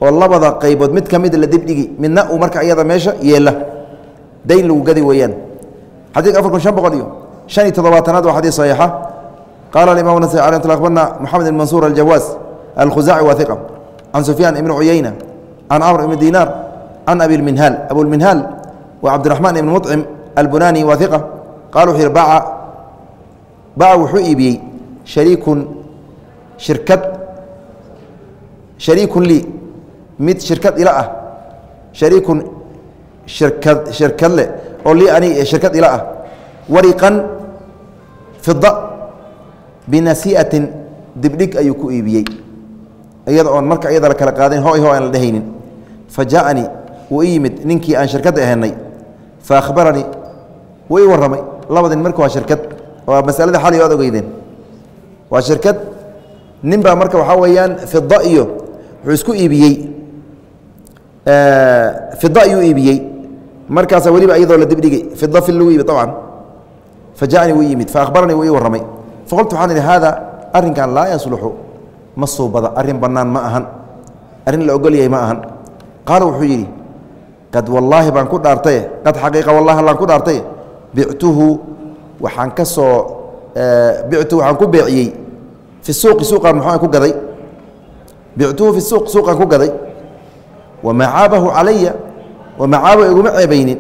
oo labada qaybood mid ka mida la dibdhigi midna uu marka iyada meesha yeela dayn lagu gadi weeyaan. Xadiidka afar kun shan boqol iyo shan iyo toddobaatanaad waa xadiis saxiixa. Qaala alimam nasai alay mt akhbarna moxamed ibn aljawaas alkhuzaaci waa iqa can sufyaan ibn cuyeyna can camr ibn dinaar can abi lminhaal abulminhaal wa cabdiraxmaan ibn mucim albunani waa iqa qala wuxuu yihi baca baca wuxuu iibiyey shariikun shirkad shariikun lii mid shirkad ila ah shariikun shirkad shirkad leh oo lii ani shirkad ila ah. Wariqan fida binasii'atin dibdhig ayuu ku iibiyey. Iyada oon marka iyada la kala qaadayn ho ho aan la dhehaynin fa wuu i yimid ninkii aan shirkadda ahanay fa akhbaranii wuu ii warramay. Labadin marka waa shirkad waa masalada xali oad ogeydeen. Waa shirkad nin baa marka waxaa weeyaan fida iyo wuxuu isku iibiyey fida ayuu iibiyey. Markaasa weliba iyadoo la dibdhigay fida fil lagu iibi abcan fa jaaanii wuu yimid fa akhbaranii wuu ii warramay. Faqultu waxaan idhi haada arrinkan laa yasluxu. Ma suubada arrin bannaan ma ahan. Arrin la ogolyahay ma ahan. Qaala wuxuu yidhi qad wallaahi baan ku dhaartaye qad xaqiiqa wallahi allaan ku dhaartaye bictuhu waxaan ka soo bictuhu waxaan ku beeciyey. Fi suuqi suuqaan muxuu ku gaday. Bictuhu fi suuq suuqaan ku gaday wamacaabahu calaya wamacaabahu iguma ceebaynin.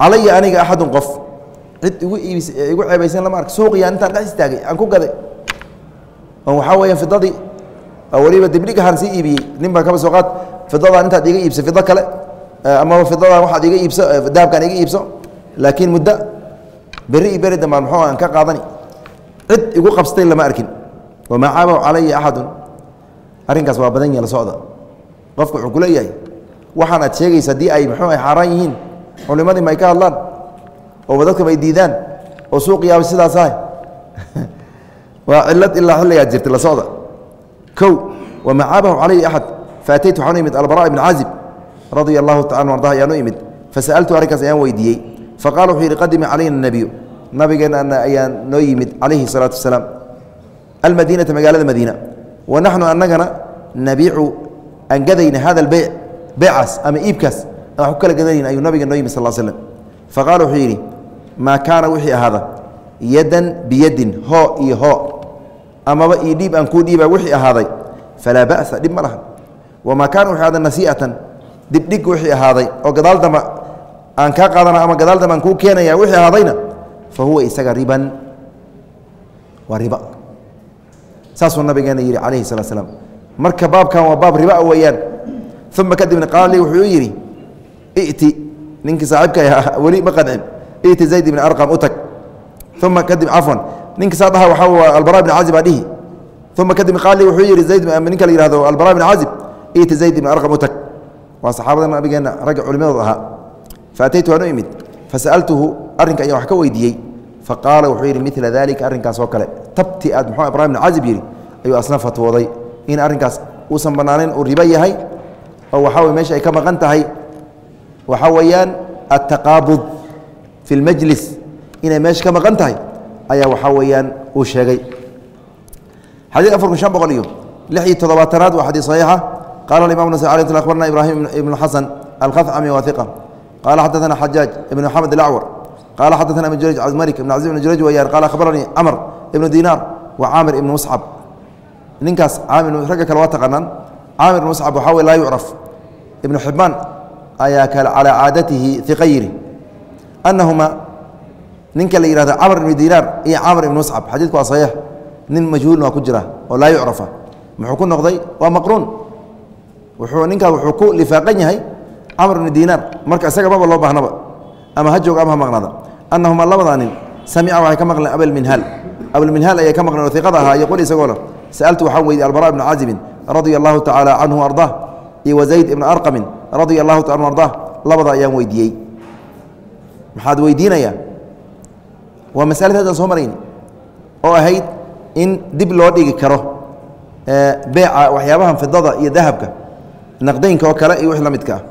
Calaya aniga axadun qof. Cid igu iibis igu ceebaysan lama ark suuqiyaa intaan dhex istaagay aan ku gaday. Oo waxaa weeyaan fidadii oo weliba dibdhig ahaan sii iibiyey. Nin baa kaba soo qaad fidadaan intaad iga iibso fido kale amaba fidadaan waxaad iga iibso dahabkaan iga iibso. Laakiin muddo beri iyo beri dambaan muxuu aan ka qaadani. Cid igu qabsatay lama arkin. Wamaa caabahu calaya axadun. Arrinkaas waa badan yaha la socda qofku wuxuu ku leeyahay waxaan aad sheegaysa haddii ay muxuu xaaraan yihiin culimadii ma ay ka hadlaan oo dadkaba ay diidaan oo suuqiyaaba sidaas ah <laughs> waa cilad ilaa xilligaad jirta la socda. Kow wamaa caabahu calaya axad faataytu waxaan u imid albara ibn caazib radia allahu taala ardah ayaan u imid. Fasa'altu arrinkaas ayaan weydiiyey. Faqala wuxuu yidhi qadima calayna nabiyu. Nabigeenna ayaan noo yimid calayhi salaatu wasalaam. Almadiinata magaalada madiina. Wa naxnu annagana nabiicu aan gadayna hada albeyc beecaas ama iibkaas aan wax ku kala gadanayn ayuu nabiga noo yimid sal slm faqala wuxuu yidhi maa kaana wixii ahaada yadan biyadin hoo iyo hoo amaba io dhiib aan kuu dhiiba wixii ahaaday falaa ba'sa dhib ma laha. Wamaa kaana wixii ahaaday nasii'atan dibdhig wixii ahaaday oo gadaal damba aan kaa qaadana ama gadaal damba aan kuu keenaya wixii ahaadayna fa huwa isaga riban. Waa riba. Saasuu nabigeena yidhi calayhi salatu slam marka baabkan waa baab riba weeyaan. Uma kadibna qaala lii wuxuu yidhi i'ti ninkii saaxiibka ahaa <laughs> weli ma qancin i'ti zayd ibni arqam u tag. Uma kadib cafwan ninka saa dhaha waxaa albara bn caazib aa dhihi. Uma kadib qaal lii wuxuu yidhi zayd ninka la yihahdo albara bn caazib ita zayd ibn arqam u tag. Waa saxaabada nabigeenna ragga culimadooda ahaa. Faataytu waan u imid fasa'altuhu arrinka ayaan wax ka weydiiyey. Faqaala wuxuu yidhi mila dalika arrinkaas oo kale tabti aad muxuu ibrahim bn caazib yidhi ayuu asna fatwooday in arrinkaas uusan bannaanayn uu ribo yahay oo waxaa wey meesha ay ka maqan tahay waxaa weeyaan altaqaabud fi اlmajlis inay meesha ka maqan tahay ayaa waxaa weeyaan uu sheegay xadيث afar kun شhan boqol iyo lix iyo todobaatanaad waa xadيث صaحيixa qala imam نس ي أخbarna ibrahim ibn xaسن الkhثcmi waثiqة qala xadaثna xajaaج ibn mxamed الأcwar qala xadaثna ibn jurayج cabdimلك ibn caزيز ibn jurayج weyaan qala akhbaranii cmr ibn dinar wa caamir ibn muscab ninkaas ragga kale waa taqaanaan. Caamir ibn muscab waxaa wey laa yucraf. Ibnu xibaan ayaa kale calىa caadatihi iqa yiri anahuma ninka la yihahdo camr ibn dinaar iyo camr ibn muscab xadiidku waa صaxiix nin majhuulna waa ku jira oo laa yucrafa. Muxuu ku noqday? Waa maqruun. Wuxuu ninkaas wuxuu ku lifaaqan yahay camr ibn dinaar. Marka isaga maba loo baahnaba ama ha jooga ama ha maqnaada. Anahuma labadaa nin samica waxay ka maqleen abalminhaal abalminhaal ayay ka maqleen oo iqada ahaa yaqul isagoo le sa'altu waxaan weydiye albara ibn caazibin radia allahu tacaala canhu ardah iyo wazayd ibna arqamin radia allahu taala anu ardah labada ayaan weydiiyey maxaad weydiinayaa waa masalada haddaan soo marayn oo ahayd in dib loo dhigi karo beeca waxyaabahan fidada iyo dahabka naqdaynka oo kale iyo wix la midka ah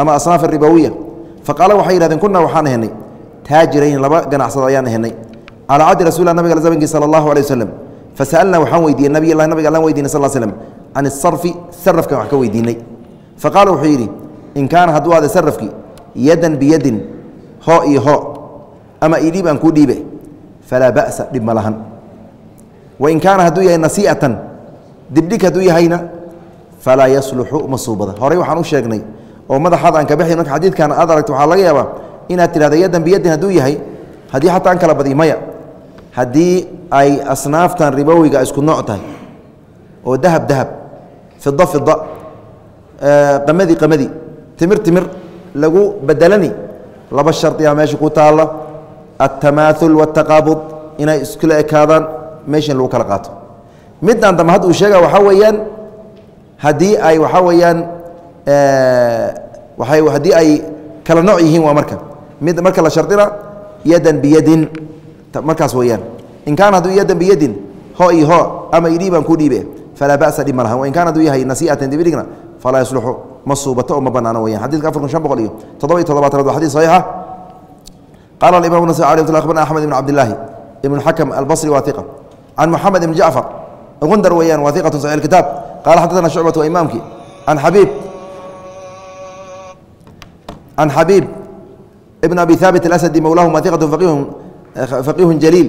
ama asnaaf ribawiya faqaala waxay yihahdeen kuna waxaan ahenay taajirayn laba ganacsado ayaan ahenay calaa cadi rasulilah nabiga zamankii sala allahu alay waslem fasa'alnaa waxaan weydiiyey nabiy lah nabiga allan weydiinay sal slm can isarfi sarafkan wax ka weydiinay faqaala wuxuu yidhi in kaana hadduu aada sarafkii yadan biyadin hoo iyo hoo ama idhiib aan kuu dhiibe falaa ba'sa dhib ma lahan wain kaana hadduu yahay nasii'atan dibdhig hadduu yahayna falaa yasluxu ma suubada horey waxaan u sheegnay oo madaxaad aan ka baxay marka xadiidkan aad aragto waxaa laga yaabaa inaad tidhahda yadan biyadin hadduu yahay haddii xataa aan kala badiy maya haddii ay asnaaftan ribowiga isku nooc tahay oo dahab dahab fida fida qamadi qamadi timir timir lagu bedelani laba shardiyaa meesha ku taalla. Altamaaul waاtaqaabud inay iskula ekaadaan meeshan lagu kala qaato. Midaan dambe hadd uu sheega waxaa weeyaan haddii ay waxaa weeyaan waay haddii ay kala nooc yihiin waa marka. Mid marka la shardina yadan biyadin markaas weeyaan. In kaana hadduu yadan biyadin ho iyo ho ama idhii baan ku dhiibe falaa ba'sa dhib ma lahan wain kaana hadduu yahay nasii'atan dibidhigna falaa yasluxu ma suubato oo ma banaano weyaan xadidka afar kun shan boqol iyo toddoba iyo toddobaatanaad waa xadis saxiixa. Qala alimam nas alي abarna axmed ibn cabdillaahi ibn xakm albصri waa iqa can moxamed ibn jacfar gundar weeyaan waa iqatu saxix kitaab qala xadadana shucbat waa imaamkii can xabiib can xabiib ibn abi haabit alasadi mowlahum waa iqatu faqiihun jaliil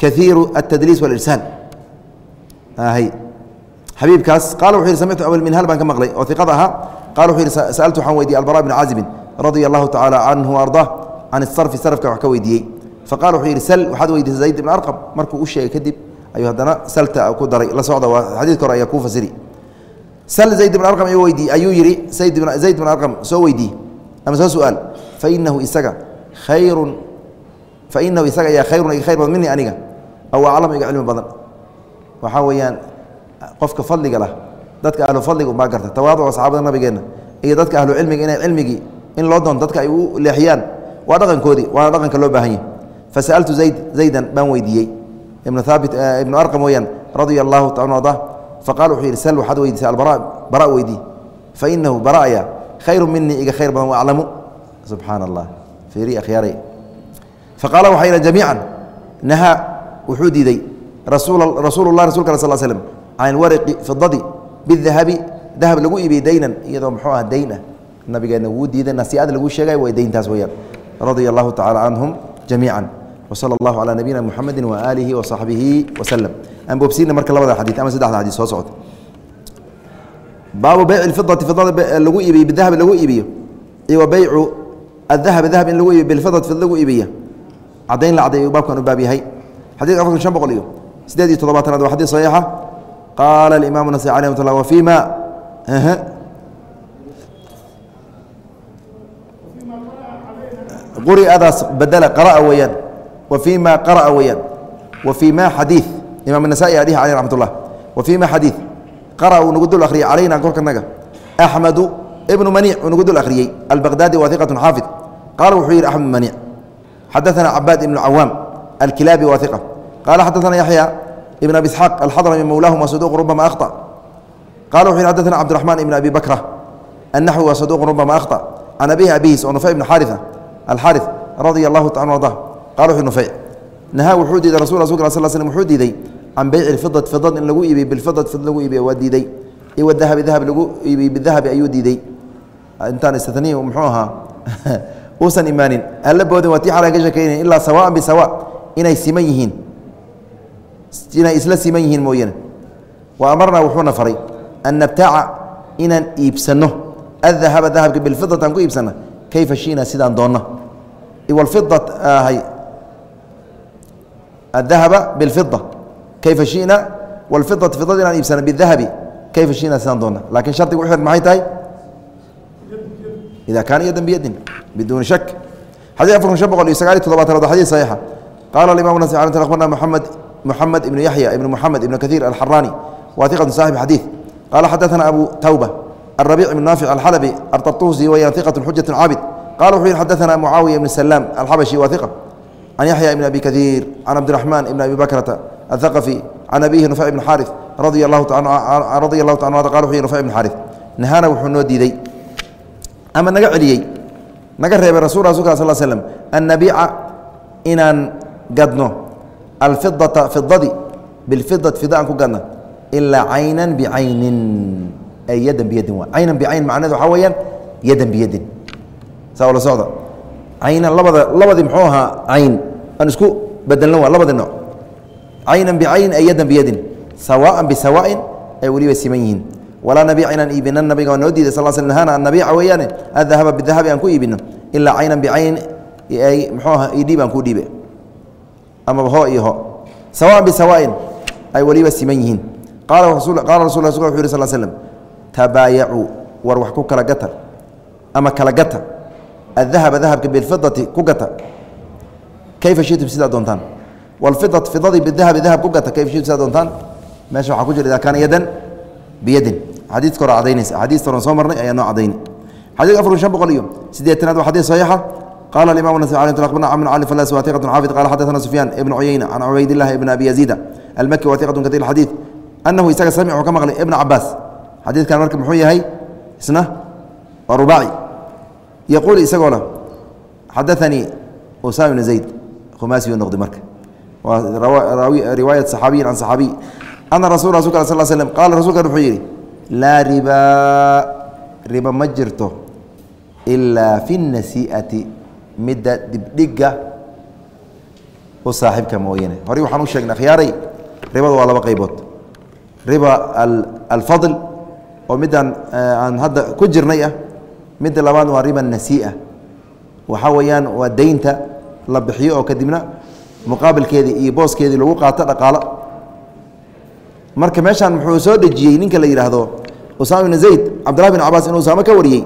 kaiiru altadliis wاlirsaal xabiibkaas qala wuxu yhi samictu abalminhaal baan ka maqlay oo iqada ahaa qala wuxuu yihi sa'altu waxaan weydiye albara bn caazibin radia allahu tacaala canhu ardah can isarfi sarfka wax ka weydiiyey faqala wuxuu yidhi sal waxaad weydiisay zayd ibn arqam markuu u sheegay kadib ayuu haddana salta ku daray la socda waa xadiidka hore ayaa kuu fasiri sal zayd ibn arqam weydiiy ayuu yidhi zayd ibn arqam soo weydiiy ama soo su'aal fainahu isaga khayrun fainahu isaga ayaa khayrun khayr badan minii aniga. Aw aclam iga cilmi badan. Waxaa weeyaan qofka fadliga lah dadka ahlu fadliga umbaa garta. Tawaaduca saxaabada nabigeenna iyo dadka ahlu cilmiga inay cilmigii in loo doonto dadka ay u leexiyaan waa dhaqankoodii waana dhaqanka loo baahan yahy fasa'altu zayd zaydan baan weydiiyey. Ibnu haabit ibnu arqam weeyaan radia allahu taala faqala wuxuu yidhi sal waxaad weydiisay albara bara weydii fainahu bara'aya khayru minii iga khayr badan waaclamu subxaana allah fiiri akhyaaray faqaala waxay yidhan jamiican nahaa wuxuu diiday rasuulu lah rasulka al sl slm can waraqi fidadi bidahabi dahab lagu iibiyey daynan iyadoo muxuu ah dayn ah. Wuu diiday nasiicada lagu sheegay way dayntaas weyaan radia allahu tacala canhum jamiica wsala allahu calaa nabiyina muxamedi waaalihi wasaxbihi waslem aan boobsiina marka labada xadii ama saddexda xadii soo socota baabu beyci fidati fidada lagu iibiyo bidahabi lagu iibiyo. Iyo wa beycu adahabi dahab in lagu iibiyo bilfidati fid lagu iibiya caddayn la cadday ayuu baabkan u baab yahay xadidka afar kun shan boqol iyo sideed iyo toddobaatanaad waa xadis saxiixa qaala alimaamu nasai alih mat llah wa fii ma quriadaas badela qaraa weeyaan wa fii ma qara'a weeyaan wa fii ma xadiid imaam النasaa'i adhihi caleyh raxmat الlah wa fii ma xadiid qara'a uu nagu dul akhriyey calayna korkanaga axmedu ibnu maniic uu nagu dul akhriyey albaqdaadi wa iqaة xaafid qaala wuxuu yidhi axmed maniic xadaثana cabaad ibnu cawaam alkilaabi wa iqa qaala xadaثana yaxya ibn abi isxaaq alxadrami mowlaahum wa saduq rubama akhطأ qala wuxu yhi xadaثana cabdiraxmaan ibn abi bakra النحو وصدوق ربما أخطأ عن أبيه أبيهis oo نفيع بن xاaرثة الxاrث رضي الله taعالى عنه أرضاه qال وxu نفيع نahاa wuxuu diiday rasul رsulk صل sلم wuxuu diiday can beyc الفiضة فiضad in lagu iibiy biالفiضة فid lagu iibiy waa diiday iyo wdahabi dahab lagu iibiy bidahabi ayuu diiday intaan istثني mxuu ahaa uusan imaanin. Alla boodin waa ti xalaa ka sheekaynayn ilaa sawaan bisawa. Inay siman yihiin. Inay isla siman yihiin mooyane wa amarnaa wuxuuna faray an nabtaaca inaan iibsanno. Adahaba dahabka bilfidatan ku iibsanna. Kayfa shiina sidaan doonna? Walfida ahay adahaba bilfida kayfa shina walfidata fidada inaan iibsanno bidahabi kayfa shiina sidaan doonna? Laakiin shardiga uxed maxay tahay? ida kaana yadan biyadin biduuni shak xadii afar kun shan boqol iyo sagaal iyo toddobaatan waa xadii saxiixa qaala alimam nas akhbarna moxamed moxamed ibnu yaxya ibnu moxamed ibnu kaiir alxaraani wa iqatu saaxib xadiid qala xadaثna abu tawba الربيع بن نافع الحلبي الطرطوسي وهي ثقة حجة عابد قال وحي حدثنا معاوية بن سلام الحبشي وثقة عن يحيى بن أبي كثير عن عبد الرحمن بن أبي بكرة الثقفي عن أبيه نفع بن حارث رضي الله تعالى رضي الله تعالى عنه قال وحي نفع بن حارث نهانا وحنو ديدي ama naga celiyey. Naga reebay rasul rasulka sal slm an nabiica inaan gadno alfidata fidadi bilfidat fida aan ku gadna ilaa cayna bicaynin. Ay yadan biyadin waa. Caynan bicayn macneed waxaa weeyaan yadan biyadin saa la socda. Caynan labada labadii muxuu ahaa cayn. Aan isku bedelno waa labadii nooc. Caynan bicayn ay yadan biyadin sawaan bisawaain ay weliba siman yihiin walaa nabiica inaan iibina nabiga waa noo diiday sal sl nahana an nabiica weeyaane adahaba bidahabi aan ku iibino ilaa caynan bicayn ay muxuu ahaa idhiib aan ku dhiibe amaba ho iyo ho. Sawaan bisawaa'in ay weliba siman yihiin qaala rasul wuxu yhi sal slm tabaayacuu war wax ku kala gata. Ama kala gata. Adahaba dahabka bilfidati ku gata. Kayfa shitum sidaa doontaan? Walfidati fidadii bidahabi dahab ku gata. Kayfa shitum sidaa doontaan? Meesha waxaa ku jira idaa kaana yadan biyadin xadiiska hore cadaynaysa xadiista horen soo marnay ayaa noo cadayni xadiiska afar kun shan boqol iyo siddeetanaad waa xadiis saxiixa قال الإمام النسائي عليه أخبرنا عمرو علي فلاس وثيقة حافظ قال حدثنا سفيان ابن عيينة عن عبيد الله ابن أبي يزيد المكي وثيقة كثير الحديث أنه يساق سمع كما قال ابن عباس xadiidkan marka muxuu yahay isna waa rubaaci yaquul isagoo le xadaanii usaama ibn zayd khumaasiyu noqday marka waa riwaayat saxaabiyin can saxaabiy ana rasul rasulka al sl slm qaala rasulkan wuxuu yidhi laa ribaa riba ma jirto ilaa fi nasii'ati midda dibdhiga u saaxiibka mooyane. Horey waxaan u sheegnay akhyaaray ribada waa laba qaybood. Riba alfadl oo midaan aan hadda ku jirnay ah midda labaad waa riba nasii'a waxaa weeyaan waa deynta la bixiyo oo kadibna muqaabilkeedii iyo booskeedii lagu qaato dhaqaalo marka meeshaan muxuu soo dejiyey ninka la yidhaahdo usaama ibn zayd cabdullah bin cabaas inuu usaamo ka wariyey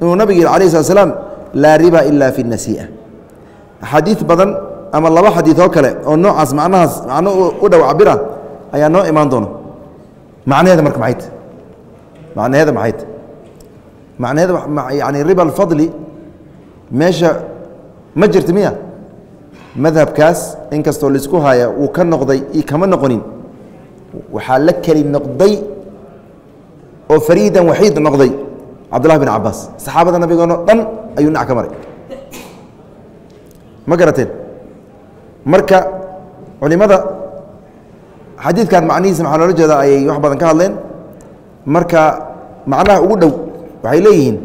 inuu nabig yihi alayh slat slaam laa riba ila fi nasii'a xadiid badan ama laba xadiid oo kale oo noocaas macnahaas macno u dhow cabira ayaa noo imaan doona macnaheeda marka maxay ta macnaheeda maxay ta macnaheeda yani riba alfadli meesha ma jirta miya? Madhabkaas inkastoo la isku haya ka noqday iyo kama noqonin waxaa la keli noqday oo fariidan waxiid noqday cabdullah bin cabaas saxaabada nabigoonoo dhan ayuu dhinac ka maray. Ma garateen? Marka culimada xadiidkan macnihiisa maxaa loola jeeda ayay wax badan ka hadleen. Marka macnaha ugu dhow waxay leeyihiin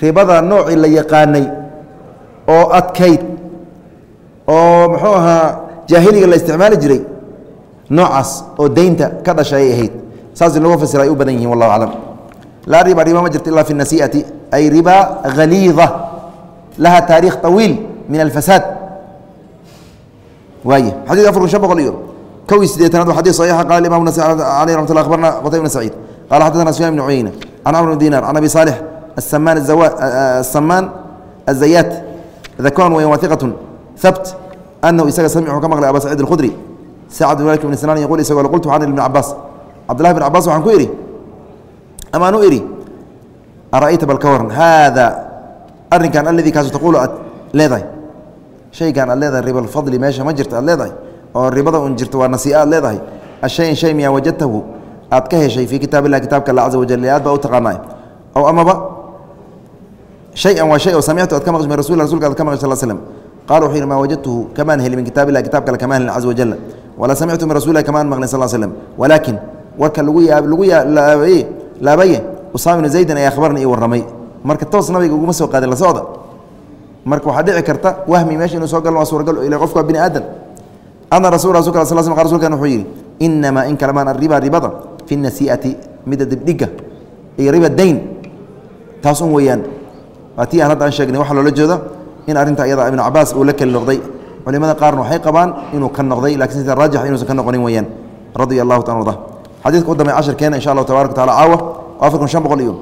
ribada noocii la yaqaanay oo adkayd oo muxuu ahaa jaahiliga la isticmaali jiray noocaas oo deynta ka dhashay ay ahayd saas in lagu fasira ay u badan yihin wallahu aclam laa riba riba ma jirto ila fi nasii'ati ay riba haliida laha taarikh طawiil min alfasaad waay xadid afar kun shan boqol iyo kow iyo sideetanaad wa xadis صaxiixa qala imam nas aleyh ramat lla akhbarna qutayb bn saciid qala xaddaثna sufyan bn cuyeyna can camr bn dinar can abi saalix asamaan asamaan azayaat dakon weyan waa iqatun habt anahu isaga samicuu ka maqlay aba saciid اkhudri sacd bin malik bn sinaan yquul isagoo qultu waxaan ibn cabaas cabdillahi bn cabaas waxaan ku idhi amaan u idhi ara'ayta bal ka waran haada arrinkan aladii kaasu taquulu aad leedahay shaygan aad leedahay ribalfadli meesha ma jirta aad leedahay oo ribada un jirto waa nasiia aad leedahay ashayin shay miyaa wajadtahu aad ka heshay fii kitaab illahi kitaabka alla caza wajal aad baa u taqaanaa ow amaba shay-an waa shay oo samictu aad ka maqsh min rasul rasulka aad ka maqsh sal slm qala wuxuu yidhi maa wajadtuhu kamaan heli min kitaab illahi kitabka alle kamaan helin caza wajal walaa samictu min rasulillahi kamaan maqlin sal slm walaakin warka lagu lagu laabaye usaama ibnu zaydin ayaa akhbarni ii warramay marka toos nabiga uguma soo qaadin la socda marka waxaa dhici karta wahmi meesha inuu soo galno waa suuragal ila qofku waa bini aadan ana rasul rasulka sal sl rsulkan wuxuu yidhi inamaa in kalamaan arriba ribada fi nasii'ati midda dibdhiga iyo riba dayn taas un weeyaan waa tii aan hadda aan sheegnay waxaa loola jeeda in arrinta iyada ibnu cabaas uu la keli noqday culimada qaarna waxay qabaan inuu ka noqday laakiin sida raajix inuusan ka noqonin weyaan radia allahu taa arda xadiidka u dambe casharkeena insha allahu tabarak watacala caawa afar kun shan boqol iyo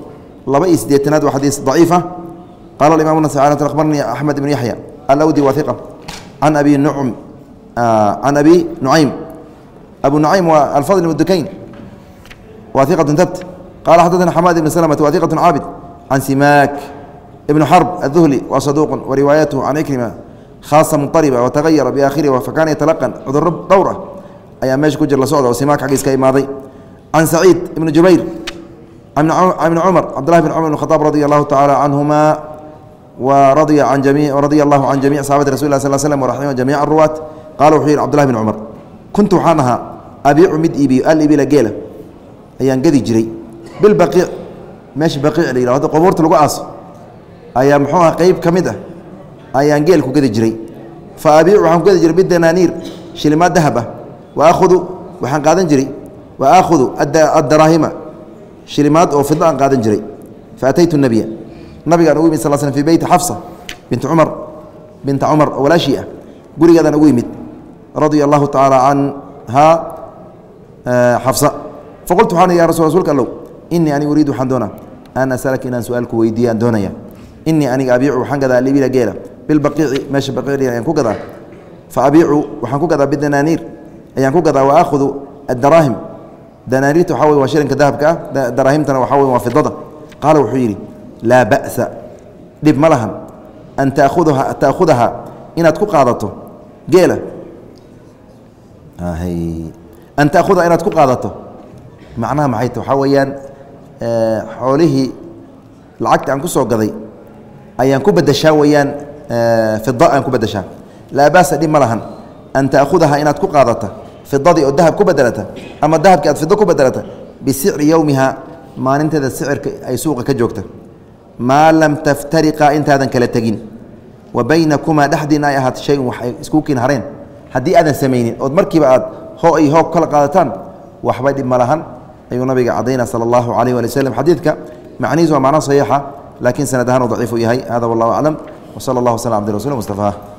laba iyo siddeetanaad waa xadiis daciif qaala alimaam nasai akhbarnii axmed ibnu yaxya alawdi wahiqa can abi nucm can ah, abi nucaym abu nucaym waa alfadl ibnu dukayn wahiqatun tabt qaala xadadana xamaad ibnu salmata wahiqatun caabid can simaak ibnu xarb aلduhli waa saduuq wariwaayatuhu can ikrima haasa muariba watahayara biaakhiriha fakaana yatalaqan cuduro dhowr ah ayaa meesha ku jira la socda oo simaak xaggiis ka imaaday can saciid ibni jubayr ibni cumar cabdulahi bn cumar ibn khadaab radia allahu tacaala canhumaa waradia an radia allahu can jamic saxabati rasul lah sal slm waraxima jamic aruwaat qaala wuxuu yihi cbdullahi bn cumar kuntu waxaan ahaa abiicu mid iibiyo alibila geela ayaan gadi jiray bilbaqiic meesha baqiic la yihahdo qubuurta lagu aaso ayaa muxuu aha qeyb ka mid ah ayaan geel ku gadi jiray. Fa abiicu waxaan ku gadi jiray bidanaaniir shilimaad dahab ah wa ahudu waxaan qaadan jiray. Wa aakhudu addaraahima shilimaad oo fidlo aan qaadan jiray. Fa ataytu nabiya. Nabigaan ugu yimid sal slm fi beyti xafsa binti cumar binta cumar oo walaashii ah gurigeedaan ugu yimid. Radia allahu tacaala canhaa xafsa eh, faqultu waxaan ya rasu rasuulka allow inii ani uriidu waxaan doonaa. An asalaka inaan su'aalku weydiiya aan doonaya inii aniga abiicu waxaan gadaa libila geela bilbaqiici meesha baqiici ayaan ku gadaa. Fa abiicu waxaan ku gadaa bidanaaniir ayaan ku gadaa wa aakhudu addaraahim. Danaaniirta waxa wey waa shilinka dahabka ah daraahimtana waxa wey waa fidada qaala wuxuu yidhi laa ba'sa. Dhib ma lahan. An taakudaha ta'khudahaa inaad ku qaadato geela. An ta'khudaha inaad ku qaadato. Macnaha maxay waxaa weeyaan xoolihii lacagta aan ku soo gaday ayaan ku bedeshaa weeyaan aan ku bedeshaa laa ba'sa dhib ma lahan. An ta'khudahaa inaad ku qaadata fidadii oo dahab ku bedelata ama dahabkii aad fido ku bedelata bisicri yowmiha maalinteeda sicirka ay suuqa ka joogta. Maa lam taftariqaa intaadan kala tegin. Wa baynakumaa dhexdiina ay ahaata shayun wax ay isku kiin hareen. Haddii aadan samaynin ood markiiba aad hoo ay hoog kala qaadataan waxba dhib ma lahan. Ayuu nabiga cadayna sala allahu calayh waali waslem xadiidka. Macnihiis waa macno saxiixa laakiin sanad ahaan uu daciif yahay. Hada wallahu aclam wsala allah waslam abdi rasul mustafaah